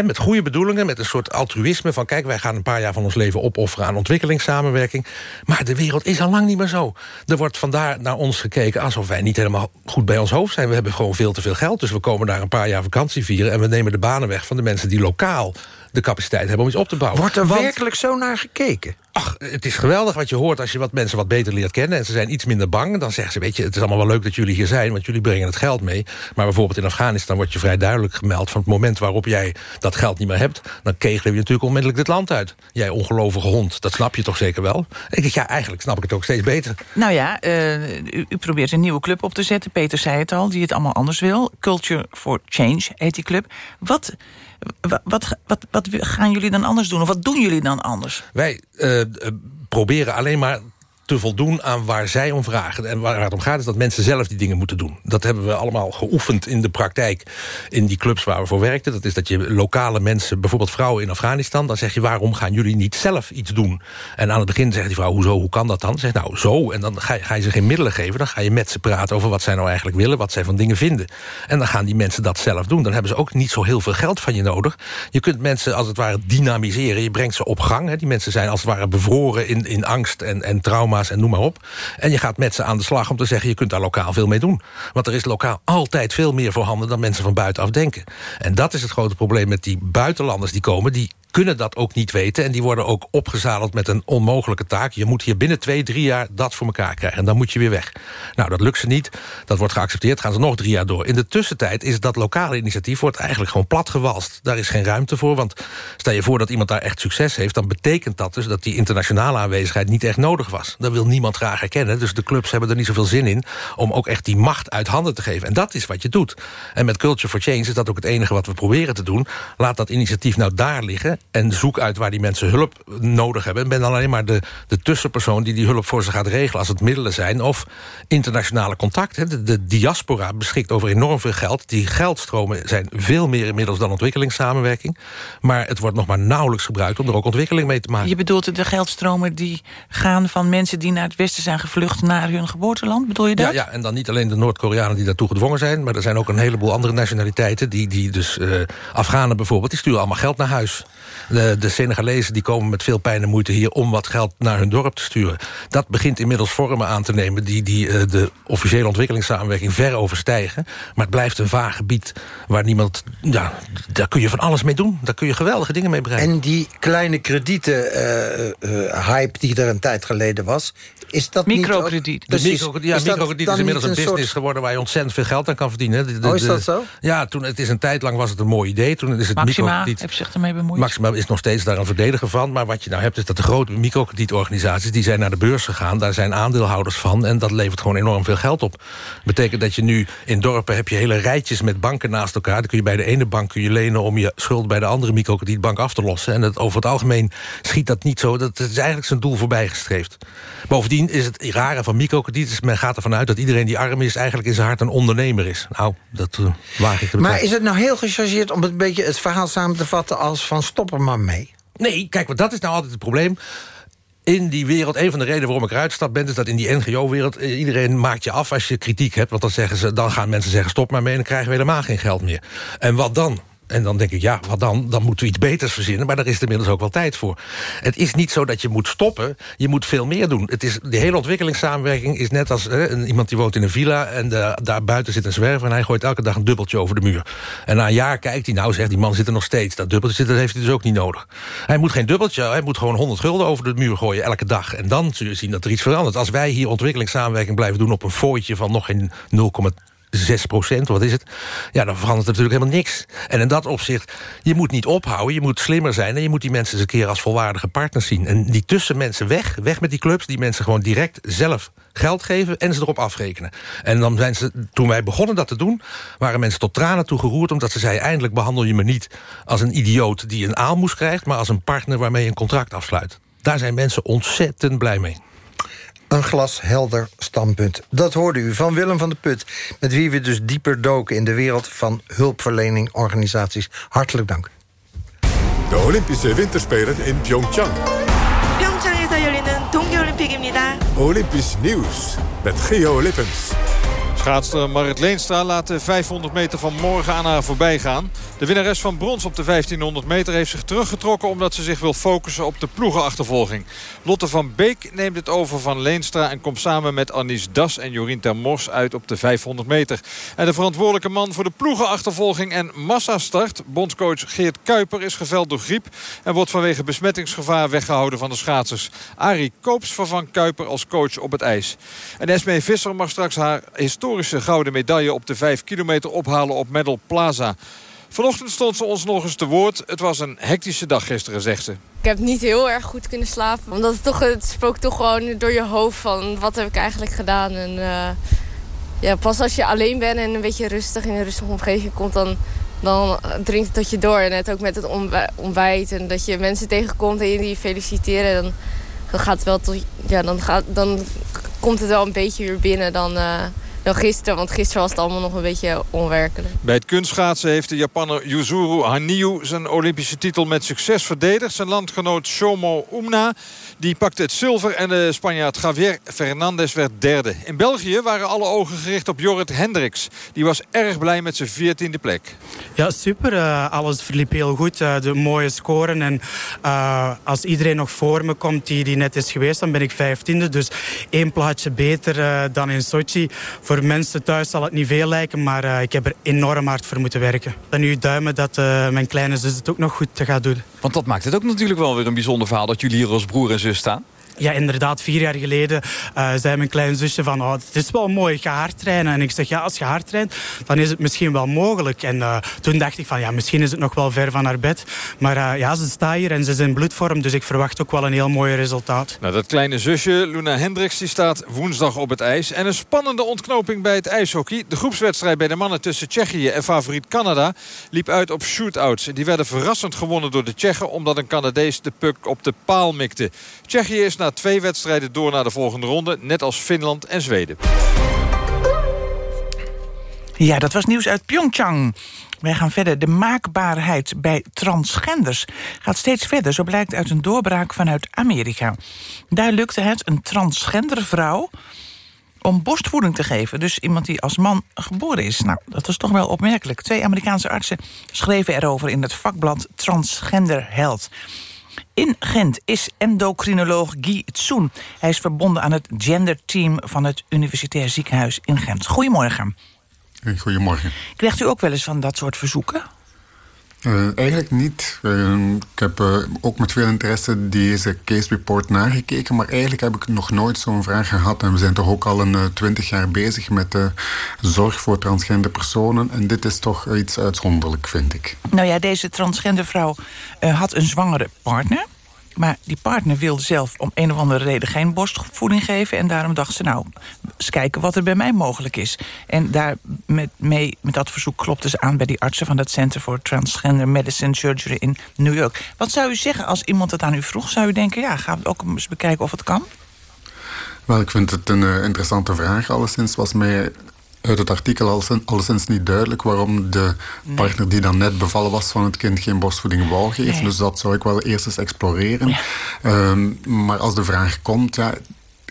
met goede bedoelingen, met een soort altruïsme... van kijk, wij gaan een paar jaar van ons leven opofferen aan ontwikkelingssamenwerking. Maar de wereld is al lang niet meer zo. Er wordt vandaar naar ons gekeken alsof wij niet helemaal goed bij ons hoofd zijn. We hebben gewoon veel te veel geld, dus we komen daar een paar jaar vakantie vieren... en we nemen de banen weg van de mensen die lokaal de capaciteit hebben om iets op te bouwen. Wordt er werkelijk zo naar gekeken? Ach, het is geweldig wat je hoort als je wat mensen wat beter leert kennen... en ze zijn iets minder bang. Dan zeggen ze, weet je, het is allemaal wel leuk dat jullie hier zijn... want jullie brengen het geld mee. Maar bijvoorbeeld in Afghanistan wordt je vrij duidelijk gemeld... van het moment waarop jij dat geld niet meer hebt... dan kegelen je natuurlijk onmiddellijk dit land uit. Jij ongelovige hond, dat snap je toch zeker wel? Ik dacht, ja, eigenlijk snap ik het ook steeds beter. Nou ja, uh, u, u, probeert een nieuwe club op te zetten. Peter zei het al, die het allemaal anders wil. Culture for Change heet die club. Wat wat, wat, wat, gaan jullie dan anders doen? Of wat doen jullie dan anders? Wij uh, proberen alleen maar te voldoen aan waar zij om vragen. En waar het om gaat is dat mensen zelf die dingen moeten doen. Dat hebben we allemaal geoefend in de praktijk in die clubs waar we voor werkten. Dat is dat je lokale mensen, bijvoorbeeld vrouwen in Afghanistan... dan zeg je, waarom gaan jullie niet zelf iets doen? En aan het begin zegt die vrouw, hoezo, hoe kan dat dan? Zeg nou, zo. En dan ga je, ga je ze geen middelen geven. Dan ga je met ze praten over wat zij nou eigenlijk willen... wat zij van dingen vinden. En dan gaan die mensen dat zelf doen. Dan hebben ze ook niet zo heel veel geld van je nodig. Je kunt mensen als het ware dynamiseren. Je brengt ze op gang. Hè. Die mensen zijn als het ware bevroren in, in angst en, en trauma en noem maar op. En je gaat met ze aan de slag om te zeggen... je kunt daar lokaal veel mee doen. Want er is lokaal altijd veel meer voorhanden... dan mensen van buitenaf denken. En dat is het grote probleem met die buitenlanders die komen... die kunnen dat ook niet weten. En die worden ook opgezadeld met een onmogelijke taak. Je moet hier binnen twee, drie jaar dat voor elkaar krijgen. En dan moet je weer weg. Nou, dat lukt ze niet. Dat wordt geaccepteerd. Gaan ze nog drie jaar door. In de tussentijd is dat lokale initiatief wordt eigenlijk gewoon platgewalst. Daar is geen ruimte voor. Want stel je voor dat iemand daar echt succes heeft... dan betekent dat dus dat die internationale aanwezigheid niet echt nodig was. Dat wil niemand graag herkennen. Dus de clubs hebben er niet zoveel zin in... om ook echt die macht uit handen te geven. En dat is wat je doet. En met Culture for Change is dat ook het enige wat we proberen te doen. Laat dat initiatief nou daar liggen en zoek uit waar die mensen hulp nodig hebben. En ben dan alleen maar de, de tussenpersoon die die hulp voor ze gaat regelen... als het middelen zijn. Of internationale contact. De, de diaspora beschikt over enorm veel geld. Die geldstromen zijn veel meer inmiddels dan ontwikkelingssamenwerking. Maar het wordt nog maar nauwelijks gebruikt om er ook ontwikkeling mee te maken. Je bedoelt de geldstromen die gaan van mensen die naar het westen zijn gevlucht... naar hun geboorteland, bedoel je dat? Ja, ja en dan niet alleen de Noord-Koreanen die daartoe gedwongen zijn... maar er zijn ook een heleboel andere nationaliteiten... die, die dus uh, Afghanen bijvoorbeeld, die sturen allemaal geld naar huis. De, de Senegalezen die komen met veel pijn en moeite hier... om wat geld naar hun dorp te sturen. Dat begint inmiddels vormen aan te nemen... die, die uh, de officiële ontwikkelingssamenwerking ver overstijgen. Maar het blijft een vaag gebied waar niemand... Ja, daar kun je van alles mee doen. Daar kun je geweldige dingen mee bereiken. En die kleine kredieten-hype die er een tijd geleden was... Is dat microkrediet. Niet ook, micro, ja, is microkrediet is inmiddels een, een business soort... geworden... waar je ontzettend veel geld aan kan verdienen. De, de, oh, is dat zo? Ja, toen, het is een tijd lang was het een mooi idee. Toen is het Maxima microkrediet... heeft zich ermee bemoeid. Maxima is nog steeds daar een verdediger van. Maar wat je nou hebt is dat de grote microkredietorganisaties... die zijn naar de beurs gegaan, daar zijn aandeelhouders van... en dat levert gewoon enorm veel geld op. Dat betekent dat je nu in dorpen heb je hele rijtjes met banken naast elkaar. Dan kun je bij de ene bank kun je lenen om je schuld... bij de andere microkredietbank af te lossen. En dat, over het algemeen schiet dat niet zo. Dat is eigenlijk zijn doel voorbijgestreefd. Bovendien is het rare van microkrediet... men gaat ervan uit dat iedereen die arm is... eigenlijk in zijn hart een ondernemer is. Nou, dat uh, waag ik te Maar is het nou heel gechargeerd om een beetje het verhaal samen te vatten... als van stop maar mee? Nee, kijk, want dat is nou altijd het probleem in die wereld, een van de redenen waarom ik eruit stap ben... is dat in die NGO-wereld eh, iedereen maakt je af als je kritiek hebt. Want dan, zeggen ze, dan gaan mensen zeggen stop maar mee... en dan krijgen we helemaal geen geld meer. En wat dan? En dan denk ik, ja, wat dan? Dan moeten we iets beters verzinnen. Maar daar is inmiddels ook wel tijd voor. Het is niet zo dat je moet stoppen. Je moet veel meer doen. Het is, de hele ontwikkelingssamenwerking is net als iemand die woont in een villa... en daar buiten zit een zwerver... en hij gooit elke dag een dubbeltje over de muur. En na een jaar kijkt hij, nou zegt die man zit er nog steeds. Dat dubbeltje zit, dat heeft hij dus ook niet nodig. Hij moet geen dubbeltje, hij moet gewoon 100 gulden over de muur gooien elke dag. En dan zul je zien dat er iets verandert. Als wij hier ontwikkelingssamenwerking blijven doen... op een fooitje van nog geen 0,2 6 procent, wat is het? Ja, dan verandert natuurlijk helemaal niks. En in dat opzicht, je moet niet ophouden, je moet slimmer zijn... en je moet die mensen eens een keer als volwaardige partners zien. En die tussenmensen weg, weg met die clubs... die mensen gewoon direct zelf geld geven en ze erop afrekenen. En dan zijn ze, toen wij begonnen dat te doen... waren mensen tot tranen toe geroerd... omdat ze zeiden, eindelijk behandel je me niet als een idioot... die een aalmoes krijgt, maar als een partner waarmee je een contract afsluit. Daar zijn mensen ontzettend blij mee. Een glashelder standpunt. Dat hoorde u van Willem van de Put... met wie we dus dieper doken in de wereld van hulpverlening organisaties. Hartelijk dank. De Olympische Winterspelen in Pyeongchang. 평창에서 열리는 동계올림픽입니다. Olympisch nieuws met Geo Lippens. Schaatster Marit Leenstra laat de 500 meter van morgen aan haar voorbij gaan. De winnares van brons op de 1500 meter heeft zich teruggetrokken... omdat ze zich wil focussen op de ploegenachtervolging. Lotte van Beek neemt het over van Leenstra... en komt samen met Anis Das en Jorien Termors uit op de 500 meter. En de verantwoordelijke man voor de ploegenachtervolging en massastart... bondscoach Geert Kuiper is geveld door griep... en wordt vanwege besmettingsgevaar weggehouden van de schaatsers. Arie Koops vervangt Kuiper als coach op het ijs. En Esmee Visser mag straks haar historische gouden medaille... op de 5 kilometer ophalen op Medal Plaza. Vanochtend stond ze ons nog eens te woord. Het was een hectische dag gisteren, zegt ze. Ik heb niet heel erg goed kunnen slapen. Omdat het, toch, het spookt toch gewoon door je hoofd van wat heb ik eigenlijk gedaan. En uh, ja, pas als je alleen bent en een beetje rustig in een rustige omgeving komt... dan, dan dringt het tot je door. En net ook met het ontbijt en dat je mensen tegenkomt en je die feliciteren... dan, dan gaat het wel tot, ja, dan, gaat, dan komt het wel een beetje weer binnen dan... Uh, dan gisteren. Want gisteren was het allemaal nog een beetje onwerkelijk. Bij het kunstschaatsen heeft de Japanner Yuzuru Hanyu zijn Olympische titel met succes verdedigd. Zijn landgenoot Shomo Umna die pakte het zilver en de Spanjaard Javier Fernandez werd derde. In België waren alle ogen gericht op Jorrit Hendricks. Die was erg blij met zijn veertiende plek. Ja, super. Uh, alles verliep heel goed. Uh, de mooie scoren. En uh, als iedereen nog voor me komt die, die net is geweest, dan ben ik vijftiende. Dus één plaatje beter dan in Sochi. Voor mensen thuis zal het niet veel lijken, maar ik heb er enorm hard voor moeten werken. En nu duimen dat mijn kleine zus het ook nog goed gaat doen. Want dat maakt het ook natuurlijk wel weer een bijzonder verhaal... dat jullie hier als broer en zus staan. Ja, inderdaad. Vier jaar geleden uh, zei mijn klein zusje van... Oh, het is wel mooi, ga hard trainen. En ik zeg, ja, als je hard traint, dan is het misschien wel mogelijk. En uh, toen dacht ik van, ja, misschien is het nog wel ver van haar bed. Maar uh, ja, ze staat hier en ze is in bloedvorm. Dus ik verwacht ook wel een heel mooi resultaat. Nou, dat kleine zusje, Luna Hendricks, die staat woensdag op het ijs. En een spannende ontknoping bij het ijshockey. De groepswedstrijd bij de mannen tussen Tsjechië en favoriet Canada... liep uit op shootouts. Die werden verrassend gewonnen door de Tsjechen... omdat een Canadees de puck op de paal mikte. Tsjechië is na twee wedstrijden door naar de volgende ronde. Net als Finland en Zweden. Ja, dat was nieuws uit Pyeongchang. Wij gaan verder. De maakbaarheid bij transgenders gaat steeds verder. Zo blijkt uit een doorbraak vanuit Amerika. Daar lukte het een transgender vrouw om borstvoeding te geven. Dus iemand die als man geboren is. Nou, dat is toch wel opmerkelijk. Twee Amerikaanse artsen schreven erover in het vakblad Transgender Health. In Gent is endocrinoloog Guy Tsoen. Hij is verbonden aan het genderteam van het Universitair Ziekenhuis in Gent. Goedemorgen. Goedemorgen. Krijgt u ook wel eens van dat soort verzoeken? Uh, eigenlijk niet. Uh, ik heb uh, ook met veel interesse deze case report nagekeken, maar eigenlijk heb ik nog nooit zo'n vraag gehad. En we zijn toch ook al een twintig jaar bezig met de zorg voor transgender personen. En dit is toch iets uitzonderlijk, vind ik. Nou ja, deze transgender vrouw had een zwangere partner. Maar die partner wilde zelf om een of andere reden geen borstvoeding geven. En daarom dacht ze, nou, eens kijken wat er bij mij mogelijk is. En daar met, mee, met dat verzoek klopte ze aan bij die artsen... van het Center for Transgender Medicine Surgery in New York. Wat zou u zeggen als iemand het aan u vroeg? Zou u denken, ja, ga ook eens bekijken of het kan? Wel, ik vind het een uh, interessante vraag. Alleszins was mij uit het artikel alleszins niet duidelijk waarom de partner die dan net bevallen was van het kind geen borstvoeding wou geven. Dus dat zou ik wel eerst eens exploreren. Um, maar als de vraag komt, ja,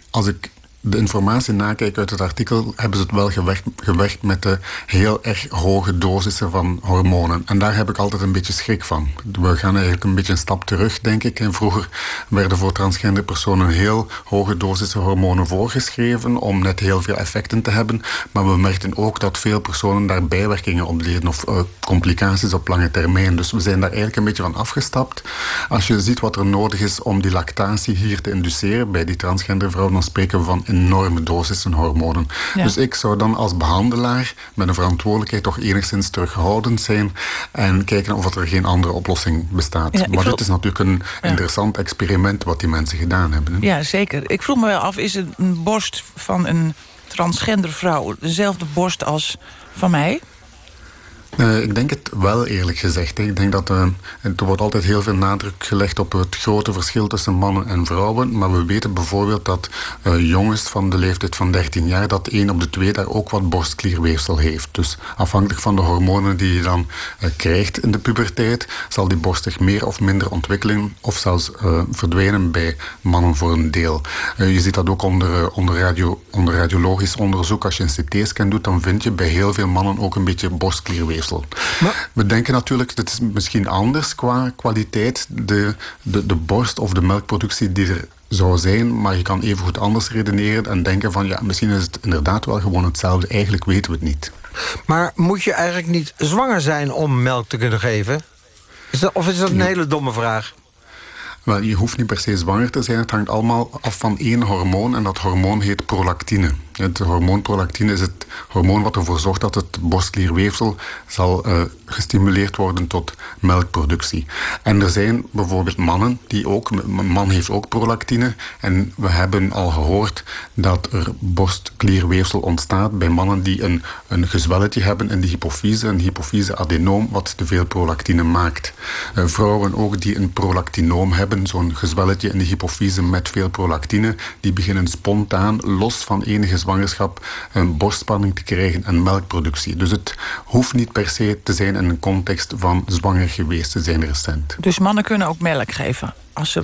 als ik de informatie nakijk uit het artikel... hebben ze het wel gewerkt, gewerkt met de heel erg hoge dosissen van hormonen. En daar heb ik altijd een beetje schrik van. We gaan eigenlijk een beetje een stap terug, denk ik. En vroeger werden voor transgender personen heel hoge dosissen hormonen voorgeschreven... om net heel veel effecten te hebben. Maar we merkten ook dat veel personen daar bijwerkingen opleden... of uh, complicaties op lange termijn. Dus we zijn daar eigenlijk een beetje van afgestapt. Als je ziet wat er nodig is om die lactatie hier te induceren... bij die transgender vrouwen, dan spreken we van enorme dosissen hormonen. Ja. Dus ik zou dan als behandelaar met een verantwoordelijkheid toch enigszins terughoudend zijn en kijken of er geen andere oplossing bestaat. Ja, maar wil- dit is natuurlijk een interessant experiment wat die mensen gedaan hebben. hè. Ja, zeker. Ik vroeg me wel af, is het een borst van een transgender vrouw... dezelfde borst als van mij? Eh, ik denk het wel, eerlijk gezegd. Ik denk dat eh, er wordt altijd heel veel nadruk gelegd op het grote verschil tussen mannen en vrouwen. Maar we weten bijvoorbeeld dat eh, jongens van de leeftijd van 13 jaar, dat één op de twee daar ook wat borstklierweefsel heeft. Dus afhankelijk van de hormonen die je dan eh, krijgt in de puberteit, zal die borst zich meer of minder ontwikkelen of zelfs eh, verdwijnen bij mannen voor een deel. Eh, je ziet dat ook onder, eh, onder, onder radiologisch onderzoek. Als je een CT-scan doet, dan vind je bij heel veel mannen ook een beetje borstklierweefsel. We denken natuurlijk, dat is misschien anders qua kwaliteit, de, de, de borst of de melkproductie die er zou zijn, maar je kan even goed anders redeneren en denken van ja, misschien is het inderdaad wel gewoon hetzelfde, eigenlijk weten we het niet. Maar moet je eigenlijk niet zwanger zijn om melk te kunnen geven? Is dat, of is dat een hele domme vraag? Wel, je hoeft niet per se zwanger te zijn. Het hangt allemaal af van één hormoon en dat hormoon heet prolactine. Het hormoon prolactine is het hormoon wat ervoor zorgt dat het borstklierweefsel zal eh, gestimuleerd worden tot melkproductie. En er zijn bijvoorbeeld mannen die ook, een man heeft ook prolactine en we hebben al gehoord dat er borstklierweefsel ontstaat bij mannen die een, een gezwelletje hebben in de hypofyse, een hypofyse-adenoom wat te veel prolactine maakt. Eh, vrouwen ook die een prolactinoom hebben, zo'n gezwelletje in de hypofyse met veel prolactine, die beginnen spontaan, los van enige zwangerschap, een borstspanning te krijgen en melkproductie. Dus het hoeft niet per se te zijn in een context van zwanger geweest te zijn recent. Dus mannen kunnen ook melk geven als ze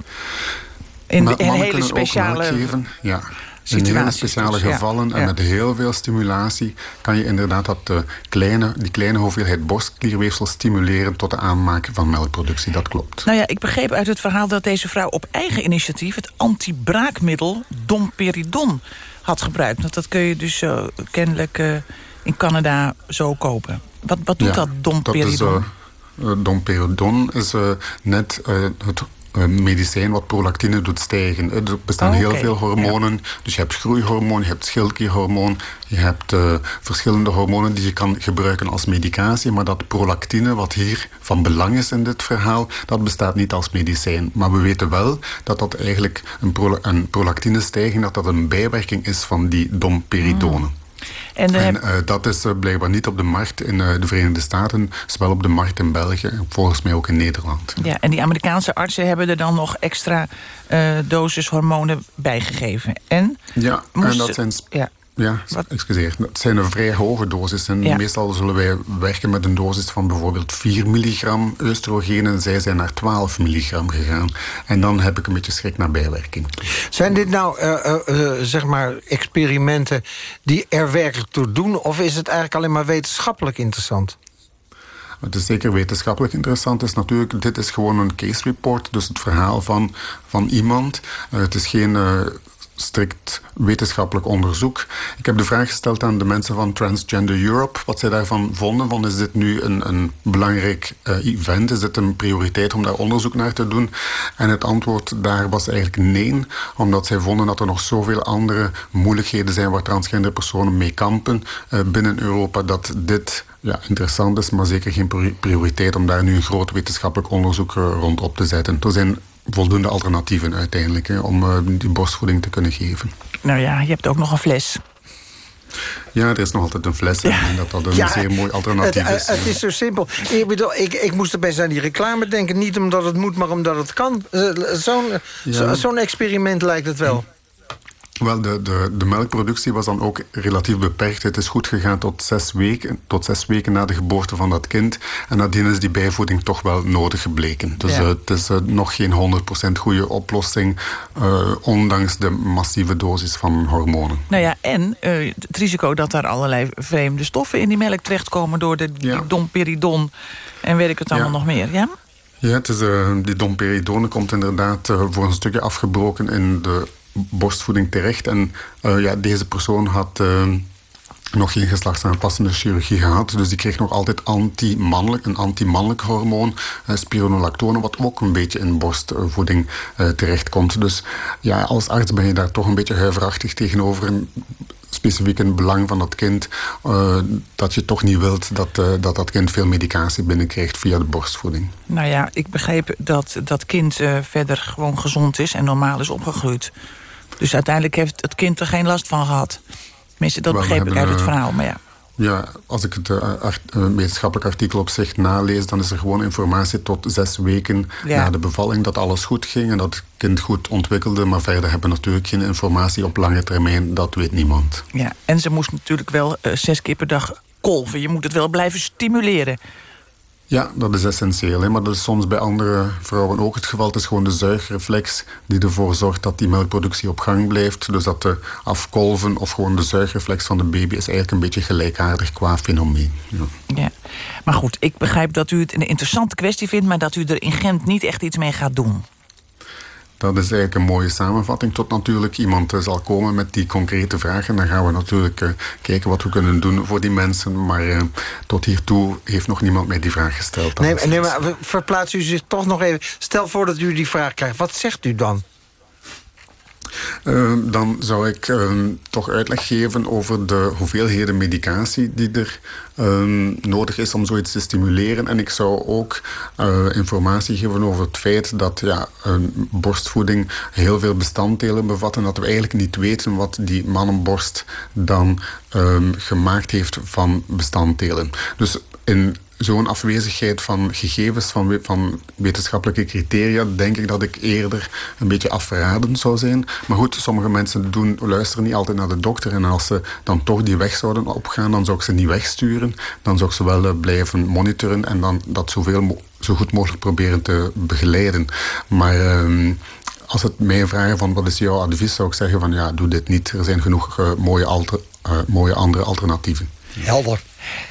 in, in mannen hele speciale melk geven, ja. In hele speciale dus, ja. gevallen en Ja. met heel veel stimulatie kan je inderdaad dat, eh, kleine, die kleine hoeveelheid borstklierweefsel stimuleren tot de aanmaak van melkproductie. Dat klopt. Nou ja, ik begreep uit het verhaal dat deze vrouw op eigen initiatief... het antibraakmiddel domperidon had gebruikt. Want dat kun je dus kennelijk eh, in Canada zo kopen. Wat, wat doet Ja, dat domperidon? Dat is, eh, eh, domperidon is net het medicijn wat prolactine doet stijgen. Er bestaan Oh, heel veel hormonen. Dus je hebt groeihormoon, je hebt schildklierhormoon... je hebt eh, verschillende hormonen die je kan gebruiken als medicatie... maar dat prolactine, wat hier van belang is in dit verhaal... dat bestaat niet als medicijn. Maar we weten wel dat dat eigenlijk een, pro een prolactinestijging... dat dat een bijwerking is van die domperidonen. En, heb- eh, dat is eh, blijkbaar niet op de markt in eh, de Verenigde Staten, is wel op de markt in België en volgens mij ook in Nederland. ja, en die Amerikaanse artsen hebben er dan nog extra eh, dosis hormonen bijgegeven. En Ja, en dat zijn... sp- ja. Ja, excuseer. Dat zijn een vrij hoge dosis. En Ja. meestal zullen wij werken met een dosis van bijvoorbeeld 4 milligram oestrogeen. En zij zijn naar 12 milligram gegaan. En dan heb ik een beetje schrik naar bijwerking. Zijn dit nou, eh, eh, eh, zeg maar, experimenten die er werkelijk toe doen... of is het eigenlijk alleen maar wetenschappelijk interessant? Het is zeker wetenschappelijk interessant. Het is natuurlijk, dit is gewoon een case report, dus het verhaal van, van iemand. Het is geen strikt wetenschappelijk onderzoek. Ik heb de vraag gesteld aan de mensen van Transgender Europe, wat zij daarvan vonden. Van, is dit nu een, een belangrijk eh, event? Is dit een prioriteit om daar onderzoek naar te doen? En het antwoord daar was eigenlijk nee, omdat zij vonden dat er nog zoveel andere moeilijkheden zijn waar transgender personen mee kampen eh, binnen Europa, dat dit ja, interessant is, maar zeker geen pri- prioriteit om daar nu een groot wetenschappelijk onderzoek eh, rond op te zetten. Er zijn voldoende alternatieven uiteindelijk hè, om eh, die borstvoeding te kunnen geven. Nou ja, je hebt ook nog een fles. Ja, er is nog altijd een fles en ik denk dat dat een zeer mooi alternatief het, is. Het, is zo simpel. Ik, bedoel, ik, ik moest er best aan die reclame denken. Niet omdat het moet, maar omdat het kan. Eh, Zo'n Ja. zo- experiment lijkt het wel. Wel, de, de, de melkproductie was dan ook relatief beperkt. Het is goed gegaan tot zes, weken, tot zes weken na de geboorte van dat kind. En nadien is die bijvoeding toch wel nodig gebleken. Dus Ja. eh, het is eh, nog geen 100% goede oplossing... eh, ondanks de massieve dosis van hormonen. Nou ja, en het risico dat daar allerlei vreemde stoffen in die melk terechtkomen... door de domperidon en weet ik het allemaal Ja. nog meer. Ja? Ja, het is, die domperidone komt inderdaad voor een stukje afgebroken in de borstvoeding terecht. En eh, ja, deze persoon had eh, nog geen geslachtsaanpassende chirurgie gehad. Dus die kreeg nog altijd anti-mannelijk, een anti-mannelijk hormoon, eh, spironolactone, wat ook een beetje in borstvoeding uh, terechtkomt. Dus ja, als arts ben je daar toch een beetje huiverachtig tegenover. En specifiek in het belang van dat kind, dat je toch niet wilt dat, dat dat kind veel medicatie binnenkrijgt via de borstvoeding. Nou ja, ik begreep dat dat kind verder gewoon gezond is en normaal is opgegroeid. Dus uiteindelijk heeft het kind er geen last van gehad. Tenminste, dat begreep ik uit het verhaal, maar ja. Ja, als ik het uh, art, uh, wetenschappelijk artikel op zich nalees... dan is er gewoon informatie tot zes weken ja. na de bevalling... dat alles goed ging en dat het kind goed ontwikkelde. Maar verder hebben we natuurlijk geen informatie op lange termijn. Dat weet niemand. Ja, en ze moest natuurlijk wel uh, zes keer per dag kolven. Je moet het wel blijven stimuleren. Ja, dat is essentieel. Hè? Maar dat is soms bij andere vrouwen ook het geval. Het is gewoon de zuigreflex die ervoor zorgt dat die melkproductie op gang blijft. Dus dat de afkolven of gewoon de zuigreflex van de baby... is eigenlijk een beetje gelijkaardig qua fenomeen. Ja. ja. Maar goed, ik begrijp dat u het een interessante kwestie vindt... maar dat u er in Gent niet echt iets mee gaat doen. Dat is eigenlijk een mooie samenvatting. Tot natuurlijk iemand uh, zal komen met die concrete vragen. Dan gaan we natuurlijk uh, kijken wat we kunnen doen voor die mensen. Maar uh, tot hiertoe heeft nog niemand mij die vraag gesteld. Nee, nee, maar verplaatst u zich toch nog even. Stel voor dat u die vraag krijgt. Wat zegt u dan? Uh, dan zou ik uh, toch uitleg geven over de hoeveelheden medicatie die er uh, nodig is om zoiets te stimuleren. En ik zou ook informatie geven over het feit dat ja, borstvoeding heel veel bestanddelen bevat. En dat we eigenlijk niet weten wat die mannenborst dan ehm, gemaakt heeft van bestanddelen. Dus in zo'n afwezigheid van gegevens, van, van wetenschappelijke criteria, denk ik dat ik eerder een beetje afraden zou zijn. Maar goed, sommige mensen doen, luisteren niet altijd naar de dokter. En als ze dan toch die weg zouden opgaan, dan zou ik ze niet wegsturen. Dan zou ik ze wel uh, blijven monitoren en dan dat zoveel, zo goed mogelijk proberen te begeleiden. Maar... Uh, als het mij vragen van wat is jouw advies, zou ik zeggen van ja, doe dit niet. Er zijn genoeg uh, mooie, alter, mooie andere alternatieven. Helder.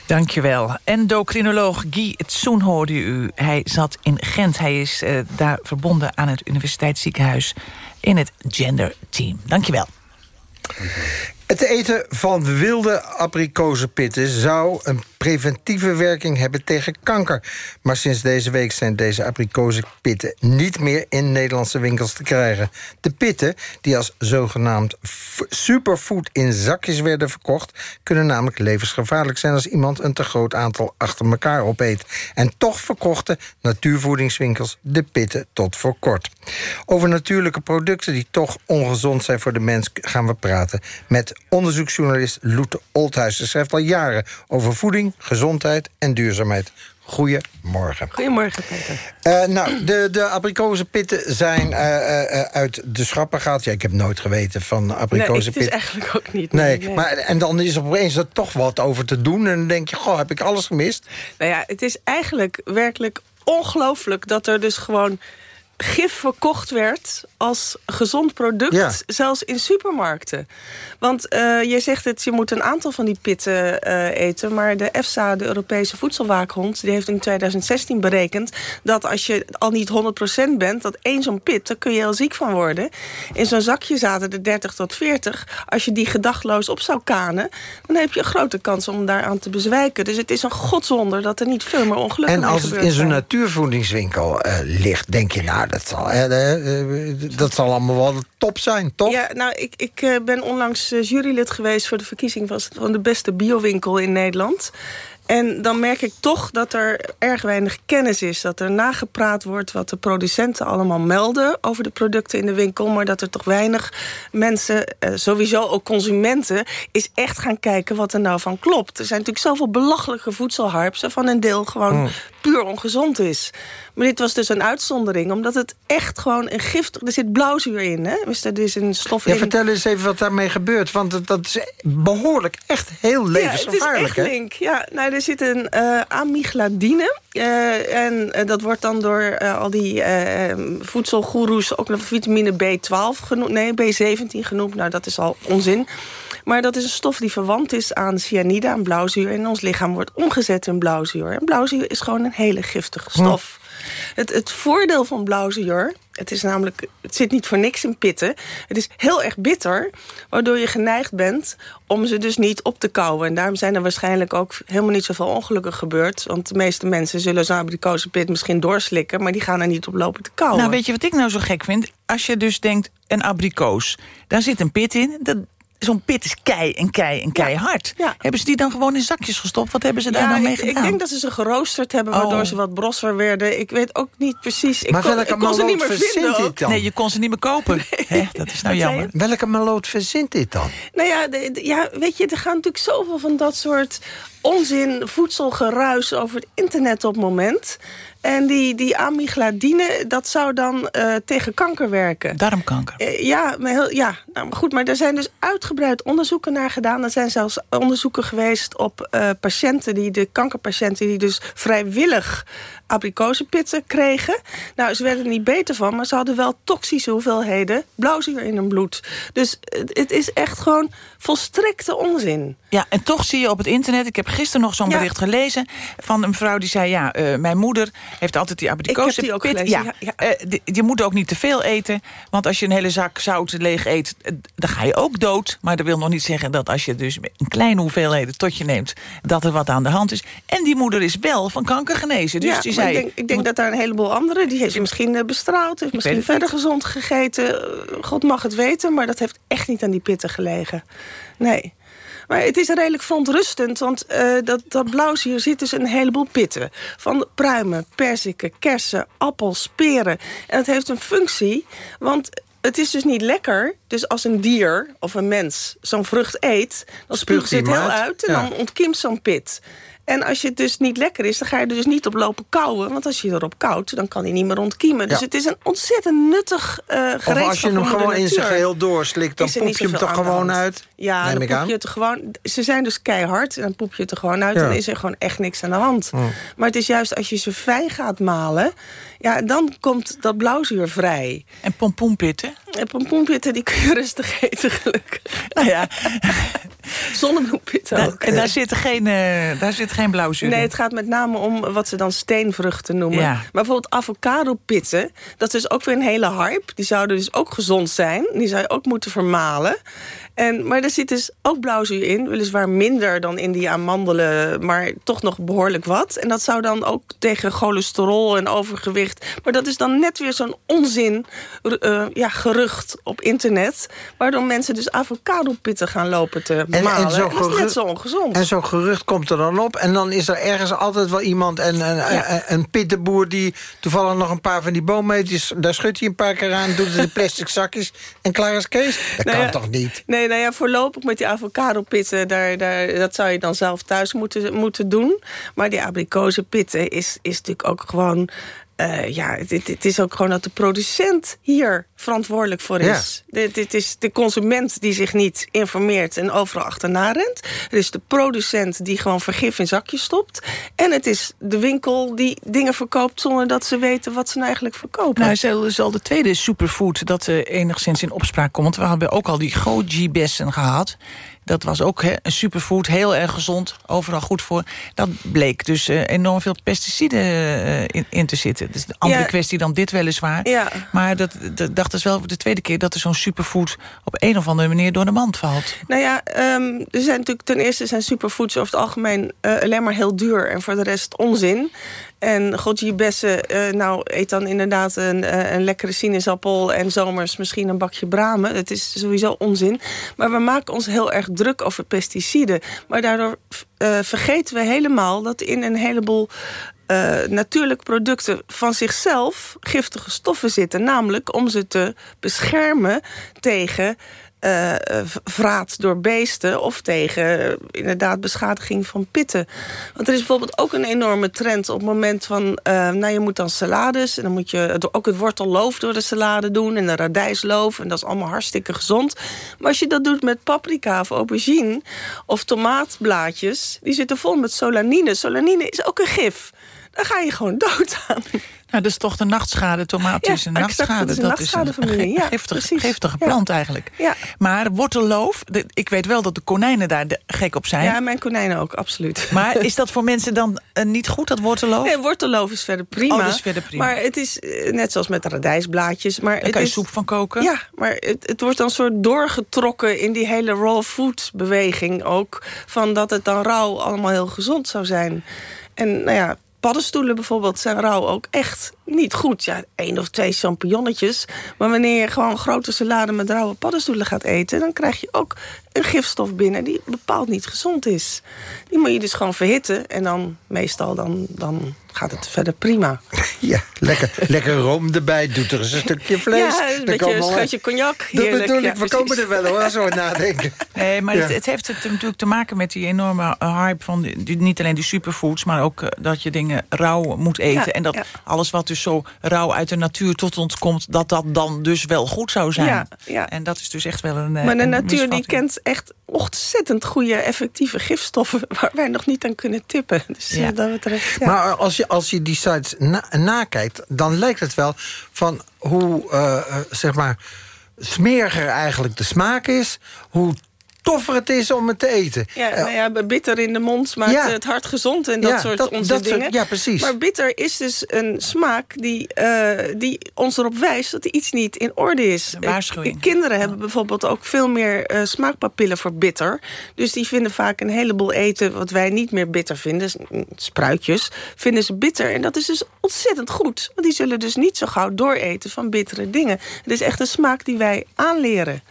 Dankjewel. Endocrinoloog Guy Tsoen hoorde u. Hij zat in Gent. Hij is uh, daar verbonden aan het universiteitsziekenhuis in het gender team. Dankjewel. Het eten van wilde abrikozenpitten zou een preventieve werking hebben tegen kanker. Maar sinds deze week zijn deze abrikozenpitten niet meer in Nederlandse winkels te krijgen. De pitten, die als zogenaamd superfood in zakjes werden verkocht... kunnen namelijk levensgevaarlijk zijn als iemand een te groot aantal achter elkaar opeet. En toch verkochten natuurvoedingswinkels de pitten tot voor kort. Over natuurlijke producten die toch ongezond zijn voor de mens gaan we praten... met onderzoeksjournalist Loete Oldhuis. Ze schrijft al jaren over voeding, gezondheid en duurzaamheid. Goedemorgen. Goedemorgen, Peter. Uh, nou, de, de abrikozenpitten zijn uh, uh, uit de schappen gehaald. Ja, ik heb nooit geweten van abrikozenpitten. Nee, het is [laughs] eigenlijk ook niet. Nee, nee, maar en dan is er opeens er toch wat over te doen. En dan denk je, goh, heb ik alles gemist? Nou ja, het is eigenlijk werkelijk ongelooflijk... dat er dus gewoon gif verkocht werd als gezond product, ja. zelfs in supermarkten. Want uh, je zegt het, je moet een aantal van die pitten uh, eten... maar de EFSA, de Europese Voedselwaakhond... die heeft in 2016 berekend dat als je al niet 100% bent... dat één zo'n pit, daar kun je heel ziek van worden. In zo'n zakje zaten er 30 tot 40. Als je die gedachtloos op zou kanen... dan heb je een grote kans om daaraan te bezwijken. Dus het is een godswonder dat er niet veel meer ongelukken En als het in zo'n natuurvoedingswinkel uh, ligt, denk je... nou, dat zal, dat zal allemaal wel top zijn, toch? Ja, nou, ik, ik uh, ben onlangs uh, jurylid geweest... voor de verkiezing van, de beste biowinkel in Nederland. En dan merk ik toch dat er erg weinig kennis is. Dat er nagepraat wordt wat de producenten allemaal melden... over de producten in de winkel. Maar dat er toch weinig mensen, sowieso ook consumenten... is echt gaan kijken wat er nou van klopt. Er zijn natuurlijk zoveel belachelijke voedselharps... van een deel gewoon mm. puur ongezond is. Maar dit was dus een uitzondering, omdat het echt gewoon een gift... Er zit blauwzuur in, hè? Dus er is een stof ja, in. Vertel eens even wat daarmee gebeurt, want dat is behoorlijk echt heel levensgevaarlijk. Ja, het is echt link. Ja, nou, er zit een uh, amygdaline... Uh, en uh, dat wordt dan door uh, al die voedselgoeroes ook nog vitamine B12 genoemd. Nee, B17 genoemd. Nou, dat is al onzin. Maar dat is een stof die verwant is aan cyanide, aan blauwzuur. En ons lichaam wordt omgezet in blauwzuur. En blauwzuur is gewoon een hele giftige stof. Het, het voordeel van blauwzuur... Het, is namelijk, het zit niet voor niks in pitten. Het is heel erg bitter, waardoor je geneigd bent om ze dus niet op te kouwen. En daarom zijn er waarschijnlijk ook helemaal niet zoveel ongelukken gebeurd. Want de meeste mensen zullen zo'n abrikozenpit misschien doorslikken... maar die gaan er niet op lopen te kouwen. Nou, weet je wat ik nou zo gek vind? Als je dus denkt, een abrikoos, daar zit een pit in... Dat, zo'n pit is kei en kei en keihard. Ja. Hebben ze die dan gewoon in zakjes gestopt? Wat hebben ze daar dan mee ik, gedaan? Ik denk dat ze ze geroosterd hebben, waardoor oh. ze wat brosser werden. Ik weet ook niet precies. Ik maar kon, welke ik kon ze niet meer vinden. dan? Nee, je kon ze niet meer kopen. Nee. dat is nou jammer. Welke maloot verzint dit dan? Nou ja, ja, weet je, er gaan natuurlijk zoveel van dat soort onzin, voedselgeruis over het internet op het moment. En die, die amygdadine, dat zou dan uh, tegen kanker werken. Darmkanker? Uh, ja, maar heel, ja nou, goed, maar er zijn dus uitgebreid onderzoeken naar gedaan. Er zijn zelfs onderzoeken geweest op uh, patiënten, die, de kankerpatiënten... die dus vrijwillig abrikozenpitten kregen. Nou, ze werden er niet beter van, maar ze hadden wel toxische hoeveelheden blauwzuur in hun bloed. Dus het is echt gewoon volstrekte onzin. Ja, en toch zie je op het internet, ik heb gisteren nog zo'n bericht gelezen... van een vrouw die zei, ja, uh, mijn moeder heeft altijd die abrikozenpit. Ik heb die ook gelezen, ja. ja. Uh, je moet ook niet te veel eten, want als je een hele zak zout leeg eet... dan ga je ook dood, maar dat wil nog niet zeggen dat als je dus een kleine hoeveelheden tot je neemt... dat er wat aan de hand is. En die moeder is wel van kanker genezen, dus ja, zei... Ik denk, ik denk dat daar een heleboel anderen, die heeft misschien bestraald... heeft misschien verder gezond gegeten, God mag het weten... maar dat heeft echt niet aan die pitten gelegen. Nee. Maar het is redelijk verontrustend, want uh, dat, dat blauwzuur zit dus een heleboel pitten. Van pruimen, perziken, kersen, appels, peren. En het heeft een functie, want het is dus niet lekker. Dus als een dier of een mens zo'n vrucht eet... dan spuugt het heel uit en ja. dan ontkiemt zo'n pit. En als je het dus niet lekker is, dan ga je er dus niet op lopen kouwen. Want als je erop koudt, dan kan hij niet meer ontkiemen. Dus het is een ontzettend nuttig uh, gereedschap. Of als je hem gewoon in zijn geheel doorslikt, dan poep je hem toch gewoon uit? Ja, dan poep je het er gewoon... Ze zijn dus keihard en dan poep je het er gewoon uit. Ja. En dan is er gewoon echt niks aan de hand. Maar het is juist als je ze fijn gaat malen... Ja, dan komt dat blauwzuur vrij. En pompoenpitten? En pompoenpitten, die kun je [laughs] rustig eten, gelukkig. Nou ja. [laughs] Zonnebloempitten ook. En daar zit geen, uh, daar zit geen blauwzuur Nee, het gaat met name om wat ze dan steenvruchten noemen. Ja. Maar bijvoorbeeld avocado-pitten, dat is ook weer een hele hype. Die zouden dus ook gezond zijn. Die zou je ook moeten vermalen. En, maar er zit dus ook blauwzuur in. Weliswaar minder dan in die amandelen, maar toch nog behoorlijk wat. En dat zou dan ook tegen cholesterol en overgewicht... maar dat is dan net weer zo'n onzin uh, ja, gerucht op internet... waardoor mensen dus avocado-pitten gaan lopen te malen. En zo dat is net zo ongezond. En zo'n gerucht komt er dan op. En dan is er ergens altijd wel iemand, een, een, ja. een, een pittenboer... die toevallig nog een paar van die bomen heeft. Daar schudt hij een paar keer aan, doet het in plastic zakjes... en klaar is Kees. Dat nou kan ja, toch niet? Nee, nou ja, voorlopig met die avocado-pitten... Daar, daar, dat zou je dan zelf thuis moeten, moeten doen. Maar die abrikozenpitten is, is natuurlijk ook gewoon... Uh, ja, het, het, is ook gewoon dat de producent hier verantwoordelijk voor is. Ja. Dit, dit is de consument die zich niet informeert en overal achterna rent. Het is de producent die gewoon vergif in zakjes stopt. En het is de winkel die dingen verkoopt zonder dat ze weten wat ze nou eigenlijk verkopen. Nou, zal, zal de tweede superfood dat uh, enigszins in opspraak komt. Want we hebben ook al die goji-bessen gehad. Dat was ook een superfood, heel erg gezond, overal goed voor. Dat bleek dus uh, enorm veel pesticiden uh, in, in, te zitten. Dus een andere ja. kwestie dan dit weliswaar. Ja. Maar dat, dat dacht dus wel de tweede keer dat er zo'n superfood... op een of andere manier door de mand valt. Nou ja, um, er zijn natuurlijk ten eerste zijn superfoods over het algemeen uh, alleen maar heel duur... en voor de rest onzin. En Godje Bessen, uh, nou, eet dan inderdaad een, uh, een lekkere sinaasappel... en zomers misschien een bakje bramen. Het is sowieso onzin. Maar we maken ons heel erg druk over pesticiden. Maar daardoor uh, vergeten we helemaal dat in een heleboel... Natuurlijke producten van zichzelf giftige stoffen zitten. Namelijk om ze te beschermen tegen uh, vraat door beesten... of tegen uh, inderdaad beschadiging van pitten. Want er is bijvoorbeeld ook een enorme trend op het moment van... nou, je moet dan salades en dan moet je ook het wortelloof door de salade doen... en de radijsloof en dat is allemaal hartstikke gezond. Maar als je dat doet met paprika of aubergine of tomaatblaadjes... die zitten vol met solanine. Solanine is ook een gif daar ga je gewoon dood aan. Nou, dat is toch de nachtschade. Tomaat is een Ja, nachtschade. dat is een nachtschadefamilie, ge- ja, giftig, giftige Ja. plant eigenlijk. Ja. Maar wortelloof, de- ik weet wel dat de konijnen daar de- gek op zijn. Ja, mijn konijnen ook, absoluut. Maar is dat [laughs] voor mensen dan eh, niet goed, dat wortelloof? Nee, wortelloof is verder prima. Oh, dat is verder prima. Maar het is eh, net zoals met radijsblaadjes. Maar Daar het kan je is, soep van koken. Ja, maar het, het wordt dan soort doorgetrokken in die hele raw food beweging ook. Van dat het dan rauw allemaal heel gezond zou zijn. En nou ja, paddenstoelen bijvoorbeeld zijn rauw ook echt niet goed. Ja, één of twee champignonnetjes. Maar wanneer je gewoon grote salade met rauwe paddenstoelen gaat eten... dan krijg je ook een gifstof binnen die bepaald niet gezond is. Die moet je dus gewoon verhitten. En dan meestal dan, dan gaat het verder prima. [laughs] Ja, lekker, lekker room erbij. Doet er eens een stukje vlees. Ja, een beetje een scheutje cognac. Dat Heerlijk, bedoel ja, ik, we komen er wel hoor, als we het nadenken. [laughs] Nee, maar Ja. het, het heeft het natuurlijk te maken met die enorme hype van die, niet alleen die superfoods, maar ook eh, dat je dingen rauw moet eten. Ja, en dat alles wat dus zo rauw uit de natuur tot ons komt, dat dat dan dus wel goed zou zijn. Ja. En dat is dus echt wel een. eh, Maar de natuur die kent echt ontzettend goede, effectieve gifstoffen... [laughs] waar wij nog niet aan kunnen tippen. Dus Ja. ja. dat betreft, ja. Maar als je, als je die sites na- nakijkt, dan lijkt het wel van hoe, eh, eh, zeg maar, smeriger eigenlijk de smaak is... hoe toffer het is om het te eten. Ja, Eh, nou ja, bitter in de mond maakt Ja. het hart gezond en dat Ja, soort dat- onze dat soort- dingen. ja, precies. Maar bitter is dus een smaak die, eh, die ons erop wijst dat er iets niet in orde is. Een waarschuwing. Kinderen hebben bijvoorbeeld ook veel meer eh, smaakpapillen voor bitter. Dus die vinden vaak een heleboel eten wat wij niet meer bitter vinden. mm, Spruitjes vinden ze bitter. En dat is dus ontzettend goed. Want die zullen dus niet zo gauw dooreten van bittere dingen. Het is echt een smaak die wij aanleren.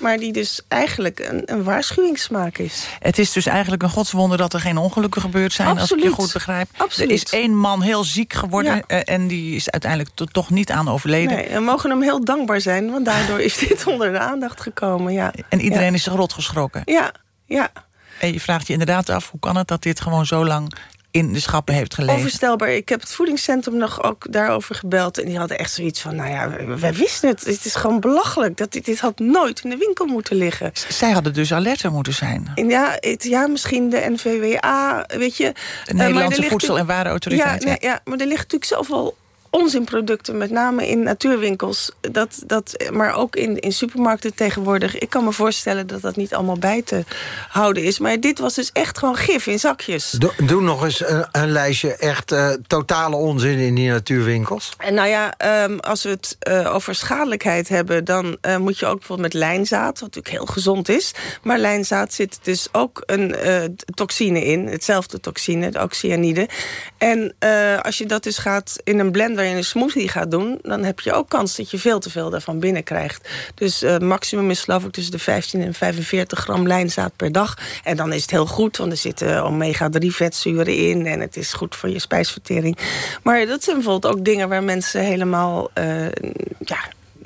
Maar die dus eigenlijk een, een waarschuwingssmaak is. Het is dus eigenlijk een godswonder dat er geen ongelukken gebeurd zijn, als ik je goed begrijp. Absoluut. Er is één man heel ziek geworden Ja. eh, en die is uiteindelijk to- toch niet aan overleden. Nee, we mogen hem heel dankbaar zijn, want daardoor is dit [laughs] onder de aandacht gekomen. Ja, En iedereen ja. is zich rot geschrokken. Ja, ja. En je vraagt je inderdaad af, hoe kan het dat dit gewoon zo lang in de schappen heeft gelegen? Onvoorstelbaar. Ik heb het voedingscentrum nog ook daarover gebeld. En die hadden echt zoiets van, nou ja, wij wisten het. Het is gewoon belachelijk. Dat dit, dit had nooit in de winkel moeten liggen. Zij hadden dus alerter moeten zijn. En ja, het, ja, misschien de NVWA, weet je. De Eh, er Nederlandse Voedsel- en Warenautoriteit. Ja, nee, ja, maar er ligt natuurlijk zoveel onzinproducten, met name in natuurwinkels. Dat, dat, maar ook in, in supermarkten tegenwoordig. Ik kan me voorstellen dat dat niet allemaal bij te houden is. Maar dit was dus echt gewoon gif in zakjes. Doe, doe nog eens een, een lijstje echt eh, totale onzin in die natuurwinkels. En nou ja, ehm, als we het eh, over schadelijkheid hebben... dan eh, moet je ook bijvoorbeeld met lijnzaad, wat natuurlijk heel gezond is... maar lijnzaad zit dus ook een toxine in. Hetzelfde toxine, de oxyanide. En als je dat dus gaat in een blender in een smoothie gaat doen... dan heb je ook kans dat je veel te veel daarvan binnenkrijgt. Dus eh maximum is geloof ik tussen de 15 en 45 gram lijnzaad per dag. En dan is het heel goed, want er zitten omega-3 vetzuren in... en het is goed voor je spijsvertering. Maar dat zijn bijvoorbeeld ook dingen waar mensen helemaal... eh, ja,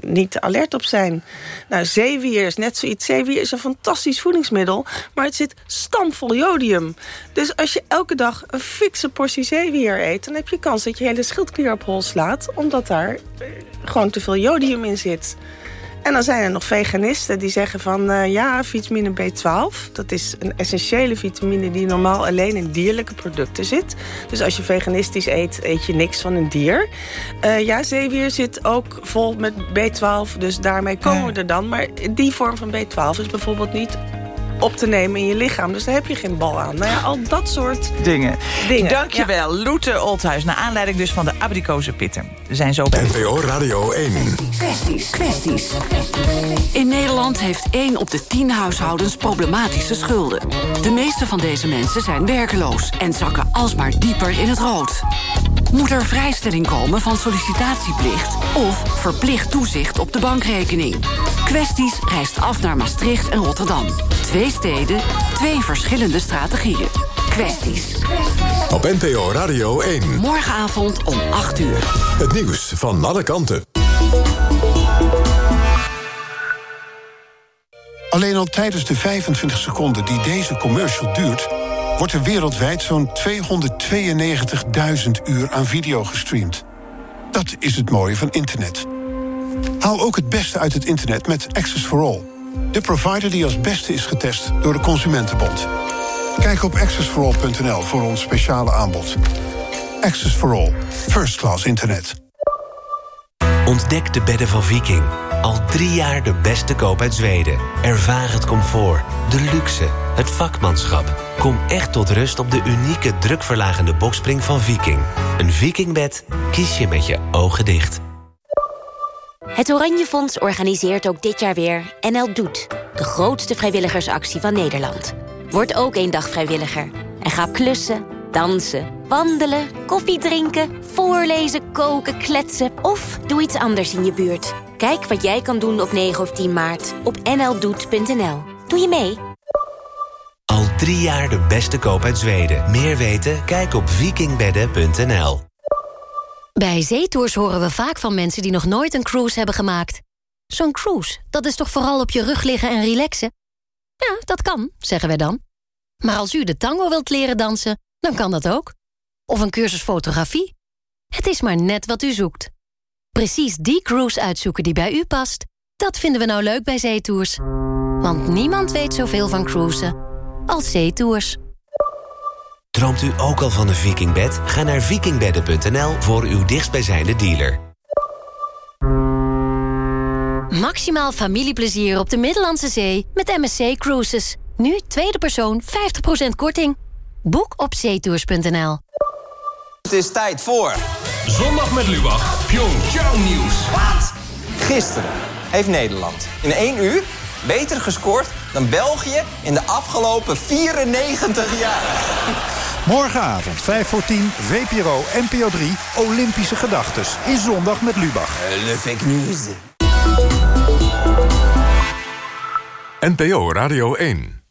niet alert op zijn. Nou, zeewier is net zoiets. Zeewier is een fantastisch voedingsmiddel, maar het zit stampvol jodium. Dus als je elke dag een fikse portie zeewier eet... dan heb je kans dat je hele schildklier op hol slaat... omdat daar gewoon te veel jodium in zit. En dan zijn er nog veganisten die zeggen van... eh, ja, vitamine B12, dat is een essentiële vitamine... die normaal alleen in dierlijke producten zit. Dus als je veganistisch eet, eet je niks van een dier. Eh, ja, zeewier zit ook vol met B12, dus daarmee komen we er dan. Maar die vorm van B12 is bijvoorbeeld niet op te nemen in je lichaam. Dus daar heb je geen bal aan. Nou ja, al dat soort Dingen. dingen. Dankjewel, Loete Oldhuis. Naar aanleiding dus van de abrikozenpitten. We zijn zo bij. NPO Radio 1. Kwesties, kwesties. In Nederland heeft 1 op de 10 huishoudens problematische schulden. De meeste van deze mensen zijn werkeloos en zakken alsmaar dieper in het rood. Moet er vrijstelling komen van sollicitatieplicht of verplicht toezicht op de bankrekening? Kwesties reist af naar Maastricht en Rotterdam. Twee steden, twee verschillende strategieën. Kwesties. Op NPO Radio 1. Morgenavond om 8 uur. Het nieuws van alle kanten. Alleen al tijdens de 25 seconden die deze commercial duurt... wordt er wereldwijd zo'n 292.000 uur aan video gestreamd. Dat is het mooie van internet. Haal ook het beste uit het internet met Access for All. De provider die als beste is getest door de Consumentenbond. Kijk op accessforall.nl voor ons speciale aanbod. Access for All. First class internet. Ontdek de bedden van Viking. Al drie jaar de beste koop uit Zweden. Ervaar het comfort, de luxe, het vakmanschap. Kom echt tot rust op de unieke drukverlagende bokspring van Viking. Een Vikingbed kies je met je ogen dicht. Het Oranje Fonds organiseert ook dit jaar weer NL Doet. De grootste vrijwilligersactie van Nederland. Word ook één dag vrijwilliger. En ga klussen, dansen, wandelen, koffie drinken... voorlezen, koken, kletsen of doe iets anders in je buurt. Kijk wat jij kan doen op 9 of 10 maart op nldoet.nl. Doe je mee? Al drie jaar de beste koop uit Zweden. Meer weten? Kijk op vikingbedden.nl. Bij zeetours horen we vaak van mensen die nog nooit een cruise hebben gemaakt. Zo'n cruise, dat is toch vooral op je rug liggen en relaxen? Ja, dat kan, zeggen wij dan. Maar als u de tango wilt leren dansen, dan kan dat ook. Of een cursus fotografie. Het is maar net wat u zoekt. Precies die cruise uitzoeken die bij u past, dat vinden we nou leuk bij zeetours. Want niemand weet zoveel van cruisen als zeetours. Droomt u ook al van een vikingbed? Ga naar vikingbedden.nl voor uw dichtstbijzijnde dealer. Maximaal familieplezier op de Middellandse Zee met MSC Cruises. Nu tweede persoon 50% korting. Boek op zeetours.nl. Het is tijd voor... Zondag met Lubach, Pyeongchang nieuws. Wat? Gisteren heeft Nederland in één uur beter gescoord dan België in de afgelopen 94 jaar. Morgenavond, 5 voor 10, VPRO, NPO 3, Olympische Gedachtes. In Zondag met Lubach. Le fake news. NPO Radio 1.